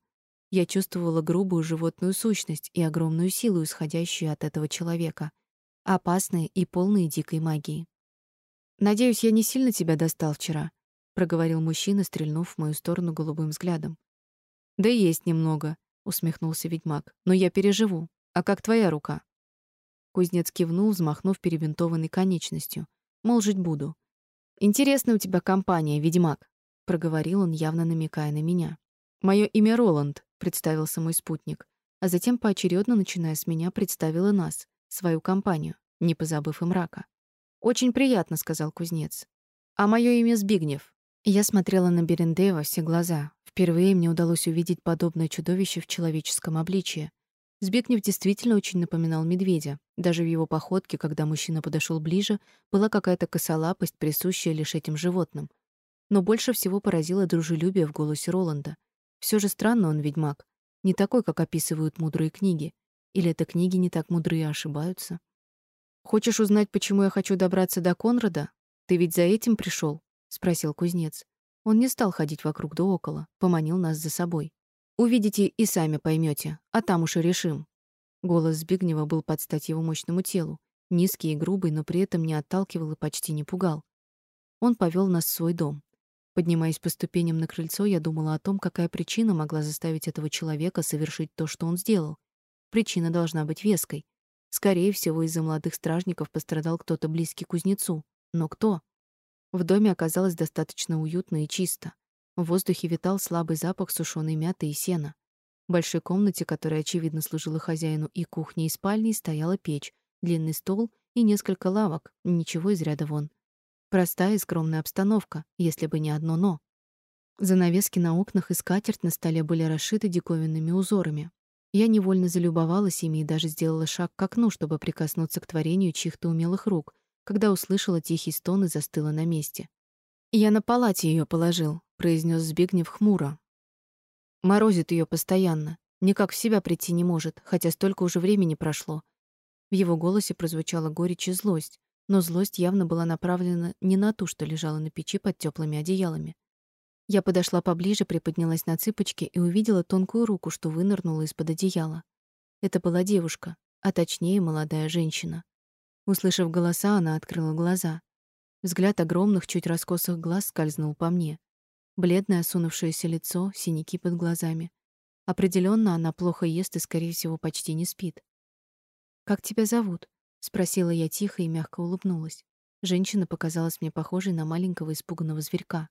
Я чувствовала грубую животную сущность и огромную силу, исходящую от этого человека, опасные и полные дикой магии. «Надеюсь, я не сильно тебя достал вчера», — проговорил мужчина, стрельнув в мою сторону голубым взглядом. «Да есть немного», — усмехнулся ведьмак. «Но я переживу. А как твоя рука?» Кузнец кивнул, взмахнув перебинтованной конечностью. «Мол, жить буду». «Интересная у тебя компания, ведьмак», — проговорил он, явно намекая на меня. «Мое имя Роланд представился мой спутник, а затем поочередно, начиная с меня, представила нас, свою компанию, не позабыв и мрака. Очень приятно, сказал кузнец. А мое имя Збигнев. Я смотрела на Берендея во все глаза. Впервые мне удалось увидеть подобное чудовище в человеческом обличье. Збигнев действительно очень напоминал медведя. Даже в его походке, когда мужчина подошел ближе, была какая-то косолапость, присущая лишь этим животным. Но больше всего поразило дружелюбие в голосе Роланда. Все же странно он ведьмак, не такой, как описывают мудрые книги. Или это книги не так мудрые, а ошибаются? Хочешь узнать, почему я хочу добраться до Конрада? Ты ведь за этим пришел? спросил кузнец. Он не стал ходить вокруг да около, поманил нас за собой. Увидите и сами поймете, а там уж и решим. Голос Збигнева был под стать его мощному телу, низкий и грубый, но при этом не отталкивал и почти не пугал. Он повел нас в свой дом. Поднимаясь по ступеням на крыльцо, я думала о том, какая причина могла заставить этого человека совершить то, что он сделал. Причина должна быть веской. Скорее всего, из-за молодых стражников пострадал кто-то близкий к кузнецу. Но кто? В доме оказалось достаточно уютно и чисто. В воздухе витал слабый запах сушеной мяты и сена. В большой комнате, которая, очевидно, служила хозяину и кухней, и спальней, стояла печь, длинный стол и несколько лавок, ничего из ряда вон. Простая и скромная обстановка, если бы не одно «но». Занавески на окнах и скатерть на столе были расшиты диковинными узорами. Я невольно залюбовалась ими и даже сделала шаг к окну, чтобы прикоснуться к творению чьих-то умелых рук, когда услышала тихий стон и застыла на месте. «Я на палате ее положил», — произнес Збигнев хмуро. «Морозит ее постоянно. Никак в себя прийти не может, хотя столько уже времени прошло». В его голосе прозвучала горечь и злость, но злость явно была направлена не на ту, что лежала на печи под теплыми одеялами. Я подошла поближе, приподнялась на цыпочки и увидела тонкую руку, что вынырнула из-под одеяла. Это была девушка, а точнее молодая женщина. Услышав голоса, она открыла глаза. Взгляд огромных, чуть раскосых глаз скользнул по мне. Бледное, осунувшееся лицо, синяки под глазами. Определенно, она плохо ест и, скорее всего, почти не спит. «Как тебя зовут?» Спросила я тихо и мягко улыбнулась. Женщина показалась мне похожей на маленького испуганного зверька.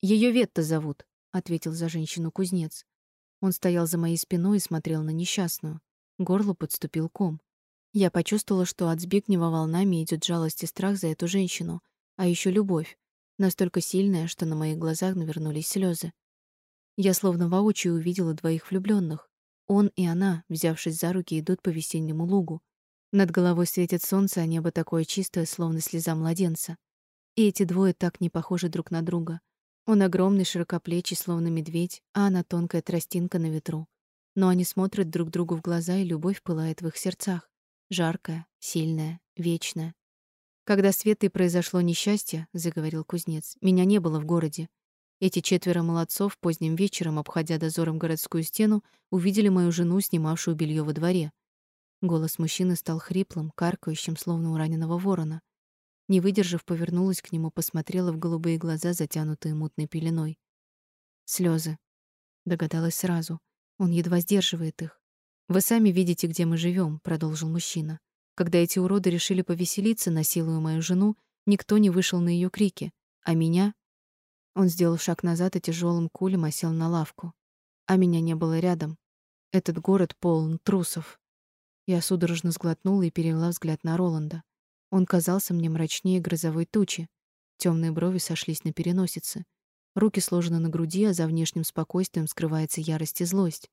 Ее Ветта зовут, ответил за женщину кузнец. Он стоял за моей спиной и смотрел на несчастную. Горло подступил ком. Я почувствовала, что от Збигнева волнами идет жалость и страх за эту женщину, а еще любовь, настолько сильная, что на моих глазах навернулись слезы. Я словно воочию увидела двоих влюбленных. Он и она, взявшись за руки, идут по весеннему лугу, над головой светит солнце, а небо такое чистое, словно слеза младенца. И эти двое так не похожи друг на друга. Он огромный, широкоплечий, словно медведь, а она тонкая тростинка на ветру. Но они смотрят друг другу в глаза, и любовь пылает в их сердцах. Жаркое, сильное, вечное. Когда с Светой произошло несчастье, заговорил кузнец, меня не было в городе. Эти четверо молодцов поздним вечером, обходя дозором городскую стену, увидели мою жену, снимавшую белье во дворе. Голос мужчины стал хриплым, каркающим, словно у раненого ворона. Не выдержав, повернулась к нему, посмотрела в голубые глаза, затянутые мутной пеленой. Слезы. Догадалась сразу. Он едва сдерживает их. Вы сами видите, где мы живем, продолжил мужчина. Когда эти уроды решили повеселиться, насилуя мою жену, никто не вышел на ее крики, а меня Он сделал шаг назад и тяжелым кулем осел на лавку. А меня не было рядом. Этот город полон трусов. Я судорожно сглотнула и перевела взгляд на Роланда. Он казался мне мрачнее грозовой тучи. Темные брови сошлись на переносице. Руки сложены на груди, а за внешним спокойствием скрывается ярость и злость.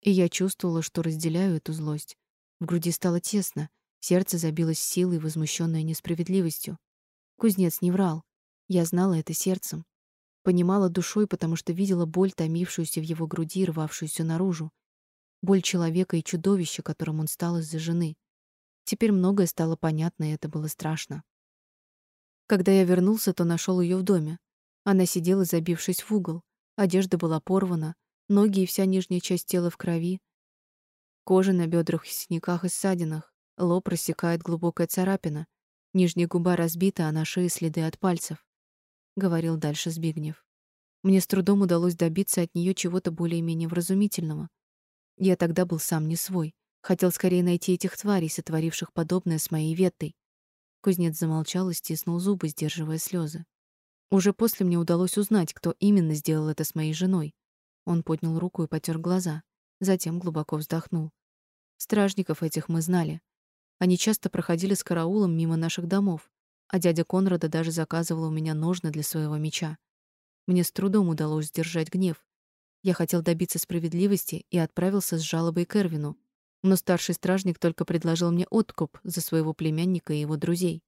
И я чувствовала, что разделяю эту злость. В груди стало тесно, Сердце забилось силой, возмущённое несправедливостью. Кузнец не врал. Я знала это сердцем. Понимала душой, потому что видела боль, томившуюся в его груди, рвавшуюся наружу. Боль человека и чудовища, которым он стал из-за жены. Теперь многое стало понятно, и это было страшно. Когда я вернулся, то нашел ее в доме. Она сидела, забившись в угол. Одежда была порвана, ноги и вся нижняя часть тела в крови. Кожа на бедрах синяках и ссадинах. Лоб рассекает глубокая царапина. Нижняя губа разбита, а на шее следы от пальцев. Говорил дальше Збигнев. Мне с трудом удалось добиться от нее чего-то более-менее вразумительного. Я тогда был сам не свой. Хотел скорее найти этих тварей, сотворивших подобное с моей Веттой. Кузнец замолчал и стиснул зубы, сдерживая слезы. Уже после мне удалось узнать, кто именно сделал это с моей женой. Он поднял руку и потер глаза, затем глубоко вздохнул. Стражников этих мы знали. Они часто проходили с караулом мимо наших домов, а дядя Конрада даже заказывал у меня ножны для своего меча. Мне с трудом удалось сдержать гнев. Я хотел добиться справедливости и отправился с жалобой к Эрвину, но старший стражник только предложил мне откуп за своего племянника и его друзей.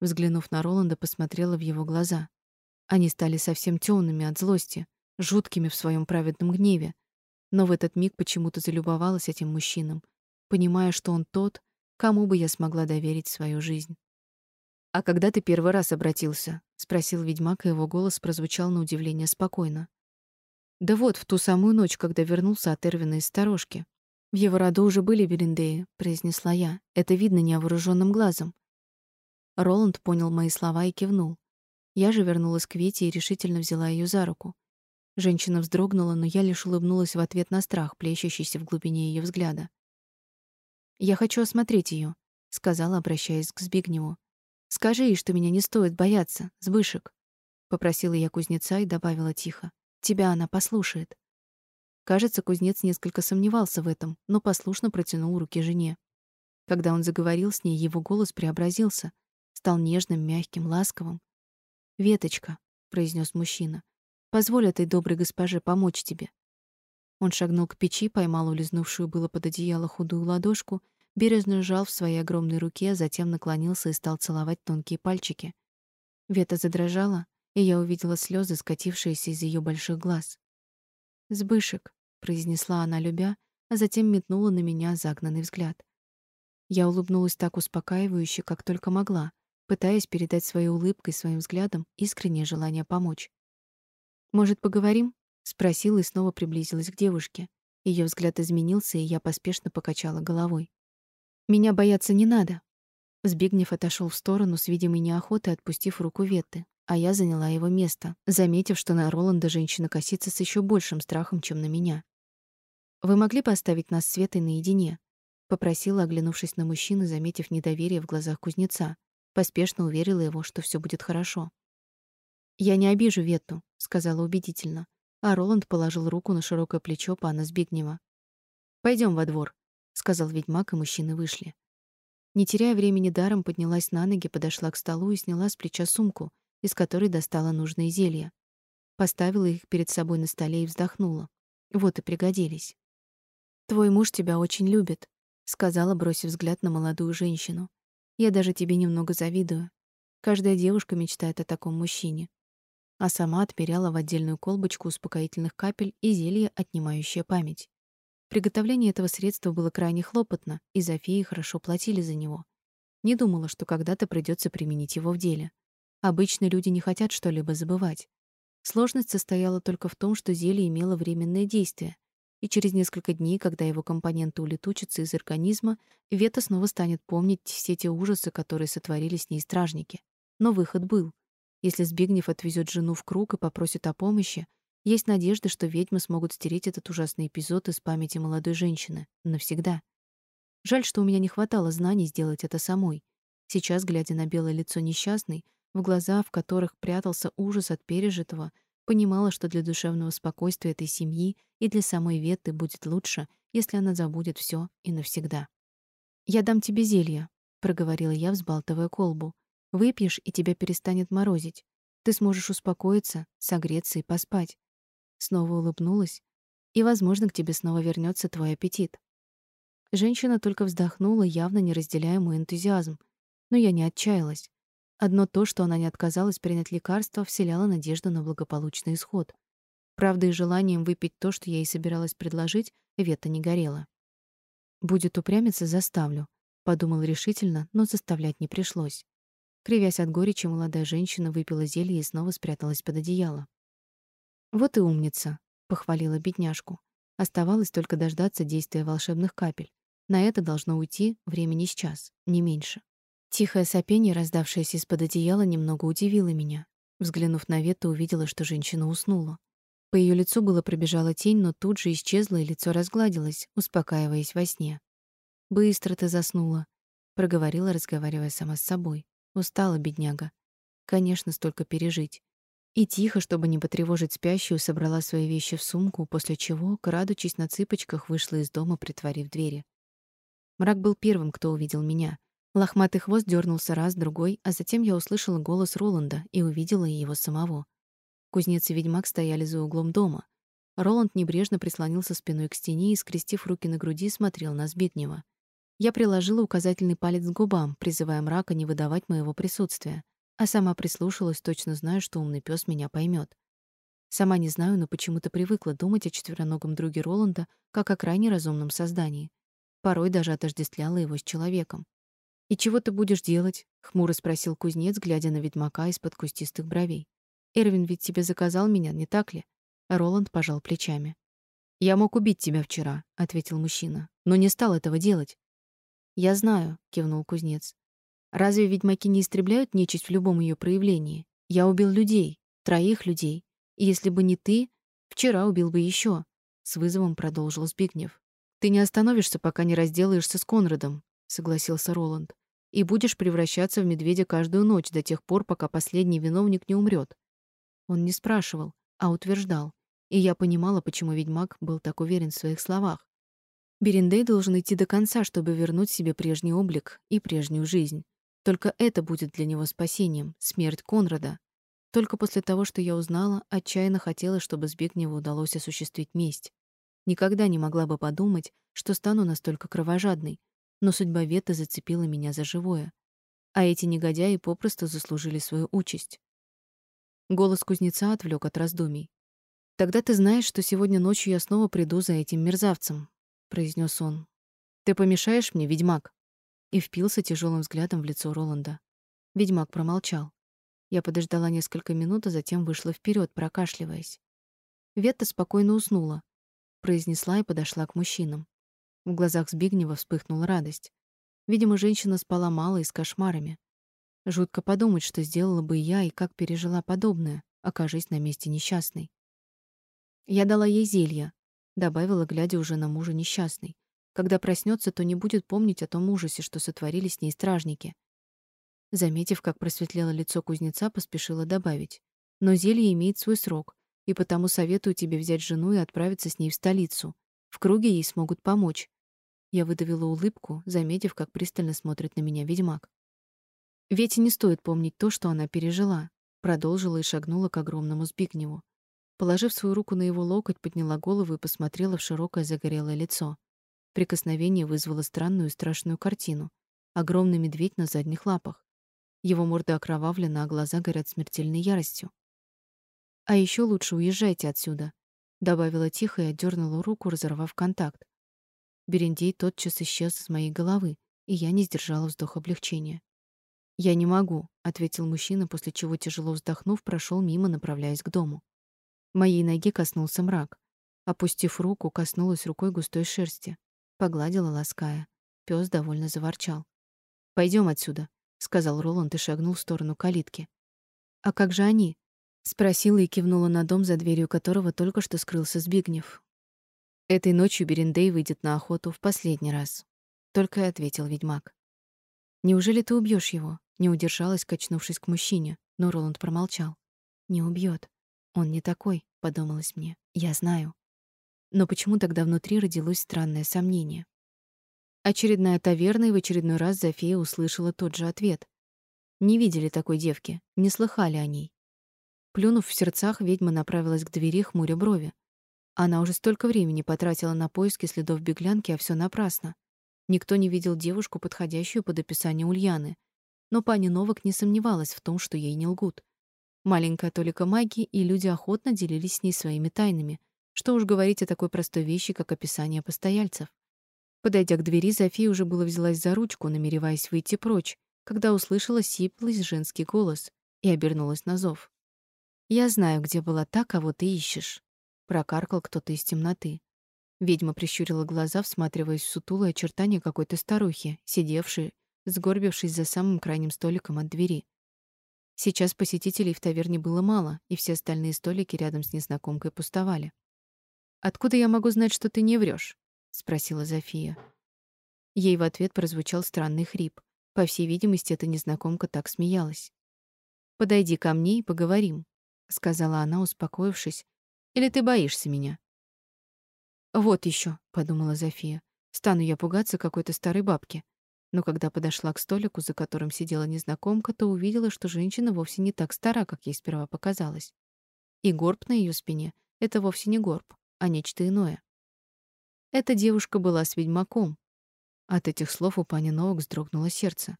Взглянув на Роланда, посмотрела в его глаза. Они стали совсем темными от злости, жуткими в своем праведном гневе. Но в этот миг почему-то залюбовалась этим мужчином понимая, что он тот, кому бы я смогла доверить свою жизнь. «А когда ты первый раз обратился?» — спросил ведьмак, и его голос прозвучал на удивление спокойно. «Да вот, в ту самую ночь, когда вернулся от Эрвина из сторожки. В его роду уже были Берендеи», — произнесла я. «Это видно невооруженным глазом». Роланд понял мои слова и кивнул. Я же вернулась к Вете и решительно взяла ее за руку. Женщина вздрогнула, но я лишь улыбнулась в ответ на страх, плещущийся в глубине ее взгляда. «Я хочу осмотреть ее, сказала, обращаясь к Збигневу. «Скажи ей, что меня не стоит бояться, Збышек», — попросила я кузнеца и добавила тихо. «Тебя она послушает». Кажется, кузнец несколько сомневался в этом, но послушно протянул руки жене. Когда он заговорил с ней, его голос преобразился, стал нежным, мягким, ласковым. «Веточка», — произнес мужчина, — «позволь этой доброй госпоже помочь тебе. Он шагнул к печи, поймал улизнувшую было под одеяло худую ладошку, бережно сжал в своей огромной руке, а затем наклонился и стал целовать тонкие пальчики. Вета задрожала, и я увидела слезы, скатившиеся из ее больших глаз. «Сбышек», — произнесла она, любя, а затем метнула на меня загнанный взгляд. Я улыбнулась так успокаивающе, как только могла, пытаясь передать своей улыбкой, своим взглядом искреннее желание помочь. «Может, поговорим?» спросила и снова приблизилась к девушке. Ее взгляд изменился, и я поспешно покачала головой. Меня бояться не надо. Збигнев отошел в сторону с видимой неохотой, отпустив руку Ветты, а я заняла его место, заметив, что на Роланда женщина косится с еще большим страхом, чем на меня. Вы могли бы оставить нас с Светой наедине? попросила, оглянувшись на мужчину, заметив недоверие в глазах кузнеца. Поспешно уверила его, что все будет хорошо. Я не обижу Ветту, сказала убедительно а Роланд положил руку на широкое плечо пана Збигнева. Пойдем во двор», — сказал ведьмак, и мужчины вышли. Не теряя времени даром, поднялась на ноги, подошла к столу и сняла с плеча сумку, из которой достала нужные зелья. Поставила их перед собой на столе и вздохнула. Вот и пригодились. «Твой муж тебя очень любит», — сказала, бросив взгляд на молодую женщину. «Я даже тебе немного завидую. Каждая девушка мечтает о таком мужчине а сама отмеряла в отдельную колбочку успокоительных капель и зелье, отнимающее память. Приготовление этого средства было крайне хлопотно, и Зофии хорошо платили за него. Не думала, что когда-то придется применить его в деле. Обычно люди не хотят что-либо забывать. Сложность состояла только в том, что зелье имело временное действие, и через несколько дней, когда его компоненты улетучатся из организма, Вета снова станет помнить все те ужасы, которые сотворили с ней стражники. Но выход был. Если Збигнев отвезет жену в круг и попросит о помощи, есть надежда, что ведьмы смогут стереть этот ужасный эпизод из памяти молодой женщины навсегда. Жаль, что у меня не хватало знаний сделать это самой. Сейчас, глядя на белое лицо несчастной, в глаза, в которых прятался ужас от пережитого, понимала, что для душевного спокойствия этой семьи и для самой Ветты будет лучше, если она забудет все и навсегда. «Я дам тебе зелье», — проговорила я, взбалтывая колбу. «Выпьешь, и тебя перестанет морозить. Ты сможешь успокоиться, согреться и поспать». Снова улыбнулась, и, возможно, к тебе снова вернется твой аппетит. Женщина только вздохнула, явно не разделяя мой энтузиазм, но я не отчаялась. Одно то, что она не отказалась принять лекарство, вселяло надежду на благополучный исход. Правда, и желанием выпить то, что я ей собиралась предложить, Вета не горела. «Будет упрямиться, заставлю», — подумал решительно, но заставлять не пришлось. Кривясь от горечи, молодая женщина выпила зелье и снова спряталась под одеяло. «Вот и умница», — похвалила бедняжку. Оставалось только дождаться действия волшебных капель. На это должно уйти времени с час, не меньше. Тихое сопение, раздавшееся из-под одеяла, немного удивило меня. Взглянув на Вету, увидела, что женщина уснула. По ее лицу было пробежала тень, но тут же исчезла, и лицо разгладилось, успокаиваясь во сне. «Быстро ты заснула», — проговорила, разговаривая сама с собой. Устала, бедняга. Конечно, столько пережить. И тихо, чтобы не потревожить спящую, собрала свои вещи в сумку, после чего, крадучись на цыпочках, вышла из дома, притворив двери. Мрак был первым, кто увидел меня. Лохматый хвост дернулся раз, другой, а затем я услышала голос Роланда и увидела его самого. Кузнец и ведьмак стояли за углом дома. Роланд небрежно прислонился спиной к стене и, скрестив руки на груди, смотрел на Сбитнева. Я приложила указательный палец к губам, призывая мрака не выдавать моего присутствия, а сама прислушалась, точно зная, что умный пес меня поймет. Сама не знаю, но почему-то привыкла думать о четвероногом друге Роланда как о крайне разумном создании. Порой даже отождествляла его с человеком. «И чего ты будешь делать?» — хмуро спросил кузнец, глядя на ведьмака из-под кустистых бровей. «Эрвин ведь тебе заказал меня, не так ли?» Роланд пожал плечами. «Я мог убить тебя вчера», — ответил мужчина, «но не стал этого делать». «Я знаю», — кивнул кузнец. «Разве ведьмаки не истребляют нечисть в любом ее проявлении? Я убил людей, троих людей. И если бы не ты, вчера убил бы еще. с вызовом продолжил Збигнев. «Ты не остановишься, пока не разделаешься с Конрадом», согласился Роланд. И будешь превращаться в медведя каждую ночь до тех пор, пока последний виновник не умрет. Он не спрашивал, а утверждал. И я понимала, почему ведьмак был так уверен в своих словах. Берендей должен идти до конца, чтобы вернуть себе прежний облик и прежнюю жизнь. Только это будет для него спасением смерть Конрада. Только после того, что я узнала, отчаянно хотела, чтобы Збигневу удалось осуществить месть. Никогда не могла бы подумать, что стану настолько кровожадной, но судьба Веты зацепила меня за живое. А эти негодяи попросту заслужили свою участь. Голос кузнеца отвлек от раздумий. «Тогда ты знаешь, что сегодня ночью я снова приду за этим мерзавцем», — произнес он. «Ты помешаешь мне, ведьмак?» И впился тяжелым взглядом в лицо Роланда. Ведьмак промолчал. Я подождала несколько минут, а затем вышла вперед, прокашливаясь. Ветта спокойно уснула, произнесла и подошла к мужчинам. В глазах Збигнева вспыхнула радость. Видимо, женщина спала мало и с кошмарами. Жутко подумать, что сделала бы я и как пережила подобное, окажись на месте несчастной. Я дала ей зелье, добавила, глядя уже на мужа несчастной. Когда проснется, то не будет помнить о том ужасе, что сотворили с ней стражники. Заметив, как просветлело лицо кузнеца, поспешила добавить: "Но зелье имеет свой срок, и потому советую тебе взять жену и отправиться с ней в столицу. В круге ей смогут помочь. Я выдавила улыбку, заметив, как пристально смотрит на меня ведьмак. Ведь не стоит помнить то, что она пережила, продолжила и шагнула к огромному Збигневу. Положив свою руку на его локоть, подняла голову и посмотрела в широкое загорелое лицо. Прикосновение вызвало странную и страшную картину. Огромный медведь на задних лапах. Его морда окровавлена, а глаза горят смертельной яростью. А еще лучше уезжайте отсюда, добавила тихо и отдернула руку, разорвав контакт. Берендей тотчас исчез из моей головы, и я не сдержала вздох облегчения. «Я не могу», — ответил мужчина, после чего, тяжело вздохнув, прошел мимо, направляясь к дому. Моей ноги коснулся мрак. Опустив руку, коснулась рукой густой шерсти. Погладила, лаская. Пёс довольно заворчал. Пойдем отсюда», — сказал Роланд и шагнул в сторону калитки. «А как же они?» — спросила и кивнула на дом, за дверью которого только что скрылся Збигнев. «Этой ночью Берендей выйдет на охоту в последний раз», — только и ответил ведьмак. «Неужели ты убьешь его?» — не удержалась, качнувшись к мужчине, но Роланд промолчал. «Не убьет. Он не такой», — подумалось мне. «Я знаю». Но почему тогда внутри родилось странное сомнение? Очередная таверна, и в очередной раз Зофия услышала тот же ответ. Не видели такой девки, не слыхали о ней. Плюнув в сердцах, ведьма направилась к двери, хмуря брови. Она уже столько времени потратила на поиски следов беглянки, а все напрасно. Никто не видел девушку, подходящую под описание Ульяны. Но пани Новак не сомневалась в том, что ей не лгут. Маленькая толика магии, и люди охотно делились с ней своими тайнами — что уж говорить о такой простой вещи, как описание постояльцев. Подойдя к двери, Зофия уже было взялась за ручку, намереваясь выйти прочь, когда услышала сиплый женский голос и обернулась на зов. «Я знаю, где была та, кого ты ищешь», — прокаркал кто-то из темноты. Ведьма прищурила глаза, всматриваясь в сутулое очертание какой-то старухи, сидевшей, сгорбившись за самым крайним столиком от двери. Сейчас посетителей в таверне было мало, и все остальные столики рядом с незнакомкой пустовали. Откуда я могу знать, что ты не врешь? спросила Зофия. Ей в ответ прозвучал странный хрип. По всей видимости, эта незнакомка так смеялась. Подойди ко мне и поговорим, сказала она, успокоившись. Или ты боишься меня? Вот еще, подумала Зофия. Стану я пугаться какой-то старой бабки. Но когда подошла к столику, за которым сидела незнакомка, то увидела, что женщина вовсе не так стара, как ей сперва показалось. И горб на ее спине это вовсе не горб а нечто иное. Эта девушка была с ведьмаком. От этих слов у пани Новак вздрогнуло сердце.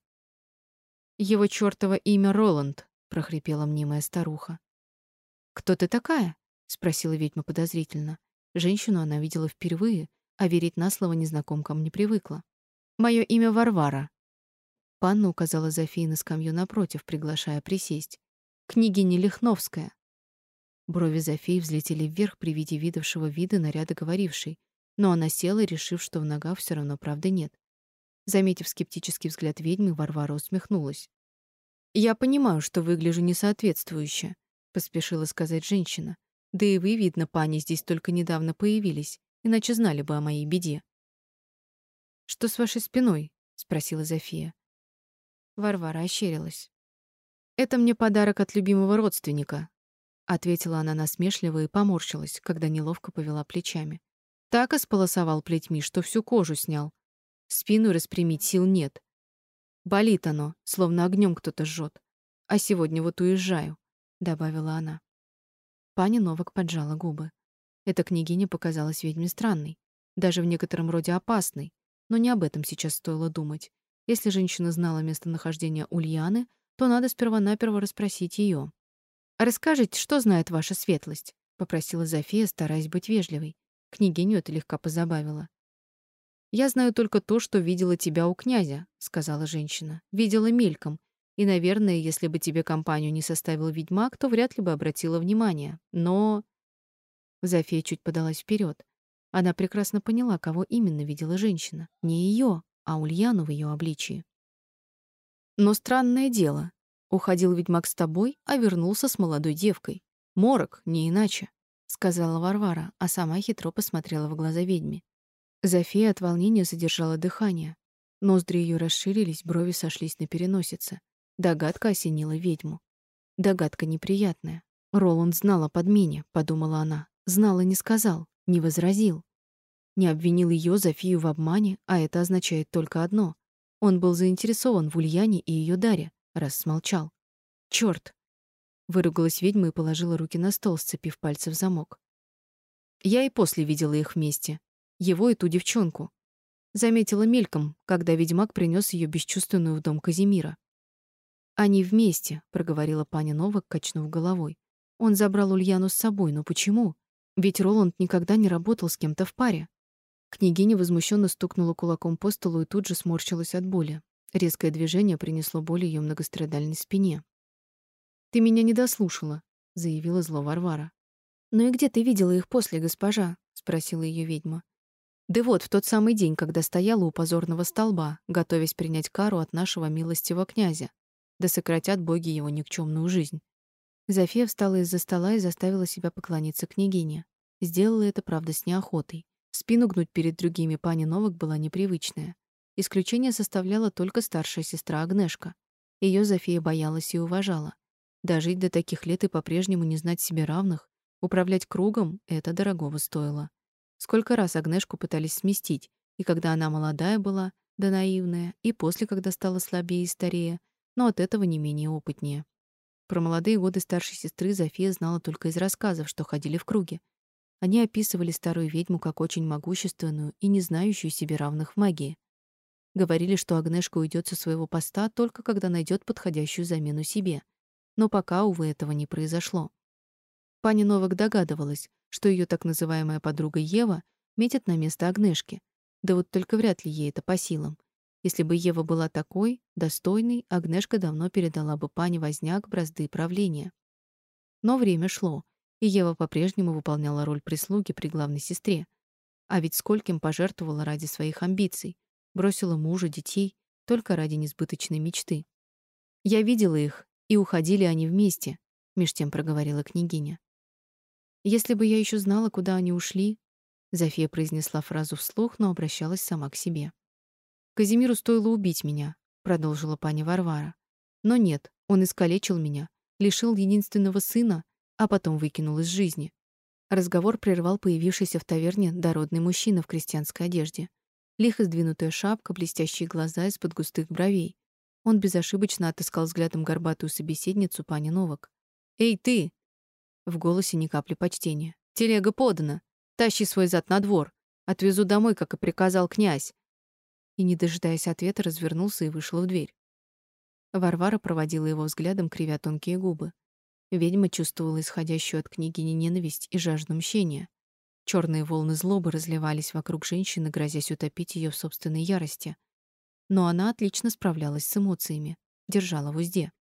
«Его чёртово имя Роланд», — прохрипела мнимая старуха. «Кто ты такая?» — спросила ведьма подозрительно. Женщину она видела впервые, а верить на слово незнакомкам не привыкла. «Моё имя Варвара». Панна указала Зофии на скамью напротив, приглашая присесть. «Княгиня Лихновская». Брови Зофии взлетели вверх при виде видавшего вида наряда говорившей, но она села, решив, что в ногах все равно правды нет. Заметив скептический взгляд ведьмы, Варвара усмехнулась. «Я понимаю, что выгляжу несоответствующе», — поспешила сказать женщина. «Да и вы, видно, пани, здесь только недавно появились, иначе знали бы о моей беде». «Что с вашей спиной?» — спросила Зофия. Варвара ощерилась. «Это мне подарок от любимого родственника», ответила она насмешливо и поморщилась, когда неловко повела плечами. Так исполосовал плетьми, что всю кожу снял. Спину распрямить сил нет. Болит оно, словно огнем кто-то жжет. А сегодня вот уезжаю, добавила она. Паня Новак поджала губы. Эта княгиня показалась ведьме странной, даже в некотором роде опасной, но не об этом сейчас стоило думать. Если женщина знала местонахождение Ульяны, то надо сперва-наперво расспросить ее. «Расскажите, что знает ваша светлость?» — попросила Зофия, стараясь быть вежливой. Княгиню это легко позабавило. «Я знаю только то, что видела тебя у князя», — сказала женщина. «Видела мельком. И, наверное, если бы тебе компанию не составил ведьмак, то вряд ли бы обратила внимание. Но...» Зофия чуть подалась вперед. Она прекрасно поняла, кого именно видела женщина. Не ее, а Ульяну в ее обличии. Но странное дело, Уходил ведьмак с тобой, а вернулся с молодой девкой. Морок, не иначе, сказала Варвара, а сама хитро посмотрела в глаза ведьме. Зофия от волнения задержала дыхание. Ноздри ее расширились, брови сошлись на переносице. Догадка осенила ведьму. Догадка неприятная. Роланд знал о подмене, подумала она. Знал и не сказал, не возразил. Не обвинил ее Зофию в обмане, а это означает только одно. Он был заинтересован в Ульяне и ее даре раз смолчал. Чёрт! Выругалась ведьма и положила руки на стол, сцепив пальцы в замок. Я и после видела их вместе. Его и ту девчонку. Заметила мельком, когда ведьмак принес ее бесчувственную в дом Казимира. «Они вместе», — проговорила паня Новак, качнув головой. «Он забрал Ульяну с собой, но почему? Ведь Роланд никогда не работал с кем-то в паре». Княгиня возмущенно стукнула кулаком по столу и тут же сморщилась от боли. Резкое движение принесло боль ее многострадальной спине. «Ты меня не дослушала», — заявила зло Варвара. «Ну и где ты видела их после, госпожа?» — спросила ее ведьма. «Да вот, в тот самый день, когда стояла у позорного столба, готовясь принять кару от нашего милостивого князя. Да сократят боги его никчемную жизнь». Зофия встала из-за стола и заставила себя поклониться княгине. Сделала это, правда, с неохотой. Спину гнуть перед другими пани Новак была непривычная. Исключение составляла только старшая сестра Агнешка. Ее Зофия боялась и уважала. Дожить до таких лет и по-прежнему не знать себе равных, управлять кругом — это дорогого стоило. Сколько раз Агнешку пытались сместить, и когда она молодая была, да наивная, и после, когда стала слабее и старее, но от этого не менее опытнее. Про молодые годы старшей сестры Зофия знала только из рассказов, что ходили в круге. Они описывали старую ведьму как очень могущественную и не знающую себе равных в магии. Говорили, что Агнешка уйдет со своего поста только когда найдет подходящую замену себе. Но пока, увы, этого не произошло. Пани Новак догадывалась, что ее так называемая подруга Ева метит на место Агнешки. Да вот только вряд ли ей это по силам. Если бы Ева была такой, достойной, Агнешка давно передала бы пане Возняк бразды правления. Но время шло, и Ева по-прежнему выполняла роль прислуги при главной сестре. А ведь скольким пожертвовала ради своих амбиций, бросила мужа, детей только ради несбыточной мечты. Я видела их, и уходили они вместе, меж тем проговорила княгиня. Если бы я еще знала, куда они ушли, Зофия произнесла фразу вслух, но обращалась сама к себе. Казимиру стоило убить меня, продолжила пани Варвара. Но нет, он искалечил меня, лишил единственного сына, а потом выкинул из жизни. Разговор прервал появившийся в таверне дородный мужчина в крестьянской одежде лихо сдвинутая шапка, блестящие глаза из-под густых бровей. Он безошибочно отыскал взглядом горбатую собеседницу пани Новак. «Эй, ты!» В голосе ни капли почтения. «Телега подана. Тащи свой зад на двор. Отвезу домой, как и приказал князь». И, не дожидаясь ответа, развернулся и вышел в дверь. Варвара проводила его взглядом, кривя тонкие губы. Ведьма чувствовала исходящую от княгини ненависть и жажду мщения. Черные волны злобы разливались вокруг женщины, грозясь утопить ее в собственной ярости. Но она отлично справлялась с эмоциями, держала в узде.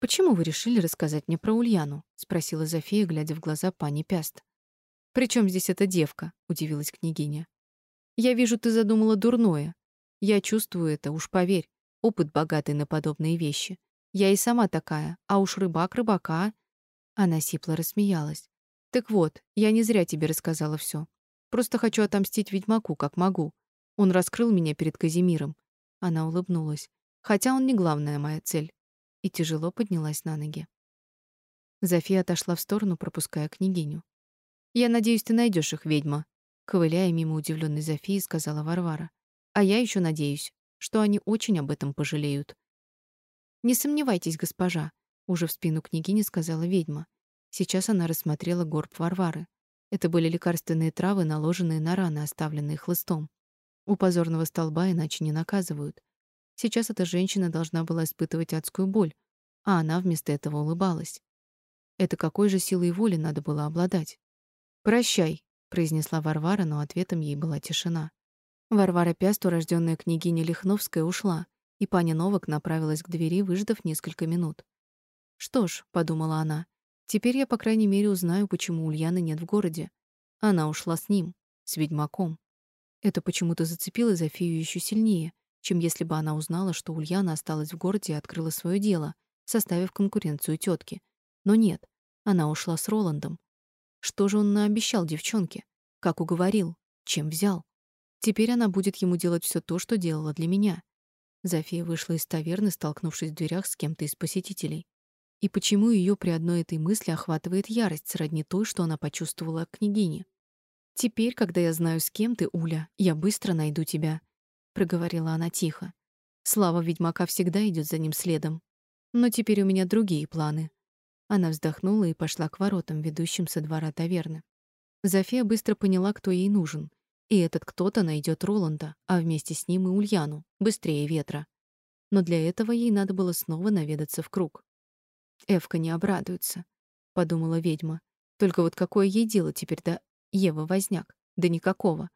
«Почему вы решили рассказать мне про Ульяну?» — спросила Зофия, глядя в глаза пани Пяст. «При чем здесь эта девка?» — удивилась княгиня. «Я вижу, ты задумала дурное. Я чувствую это, уж поверь. Опыт богатый на подобные вещи. Я и сама такая, а уж рыбак рыбака...» Она сипло рассмеялась. Так вот, я не зря тебе рассказала все. Просто хочу отомстить ведьмаку, как могу. Он раскрыл меня перед Казимиром. Она улыбнулась. Хотя он не главная моя цель. И тяжело поднялась на ноги. Зофия отошла в сторону, пропуская княгиню. Я надеюсь, ты найдешь их, ведьма, ковыляя мимо удивленной Зофии, сказала Варвара. А я еще надеюсь, что они очень об этом пожалеют. Не сомневайтесь, госпожа, уже в спину княгини сказала ведьма. Сейчас она рассмотрела горб Варвары. Это были лекарственные травы, наложенные на раны, оставленные хлыстом. У позорного столба иначе не наказывают. Сейчас эта женщина должна была испытывать адскую боль, а она вместо этого улыбалась. Это какой же силой воли надо было обладать? «Прощай», — произнесла Варвара, но ответом ей была тишина. Варвара Пяст, урожденная княгиня Лихновская, ушла, и паня Новак направилась к двери, выждав несколько минут. «Что ж», — подумала она, — Теперь я, по крайней мере, узнаю, почему Ульяны нет в городе. Она ушла с ним, с ведьмаком. Это почему-то зацепило Зофию еще сильнее, чем если бы она узнала, что Ульяна осталась в городе и открыла свое дело, составив конкуренцию тетке. Но нет, она ушла с Роландом. Что же он наобещал девчонке? Как уговорил? Чем взял? Теперь она будет ему делать все то, что делала для меня. Зофия вышла из таверны, столкнувшись в дверях с кем-то из посетителей. И почему ее при одной этой мысли охватывает ярость сродни той, что она почувствовала к княгине? «Теперь, когда я знаю, с кем ты, Уля, я быстро найду тебя», — проговорила она тихо. Слава ведьмака всегда идет за ним следом. Но теперь у меня другие планы. Она вздохнула и пошла к воротам, ведущим со двора таверны. Зофия быстро поняла, кто ей нужен. И этот кто-то найдет Роланда, а вместе с ним и Ульяну, быстрее ветра. Но для этого ей надо было снова наведаться в круг. Эвка не обрадуется, подумала ведьма. Только вот какое ей дело теперь до Евы Возняк? Да никакого.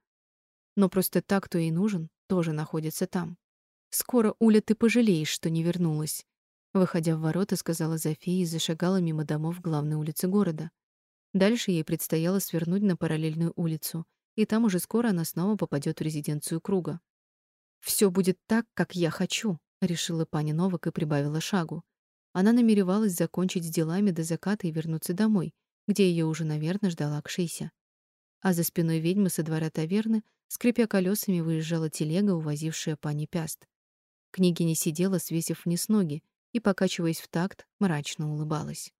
Но просто так, кто ей нужен, тоже находится там. Скоро, Уля, ты пожалеешь, что не вернулась. Выходя в ворота, сказала Зофия и зашагала мимо домов главной улицы города. Дальше ей предстояло свернуть на параллельную улицу, и там уже скоро она снова попадет в резиденцию круга. Все будет так, как я хочу, решила пани Новак и прибавила шагу. Она намеревалась закончить с делами до заката и вернуться домой, где ее уже, наверное, ждала Кшися. А за спиной ведьмы со двора таверны, скрипя колесами, выезжала телега, увозившая пани Пяст. Княгиня сидела, свесив вниз ноги, и, покачиваясь в такт, мрачно улыбалась.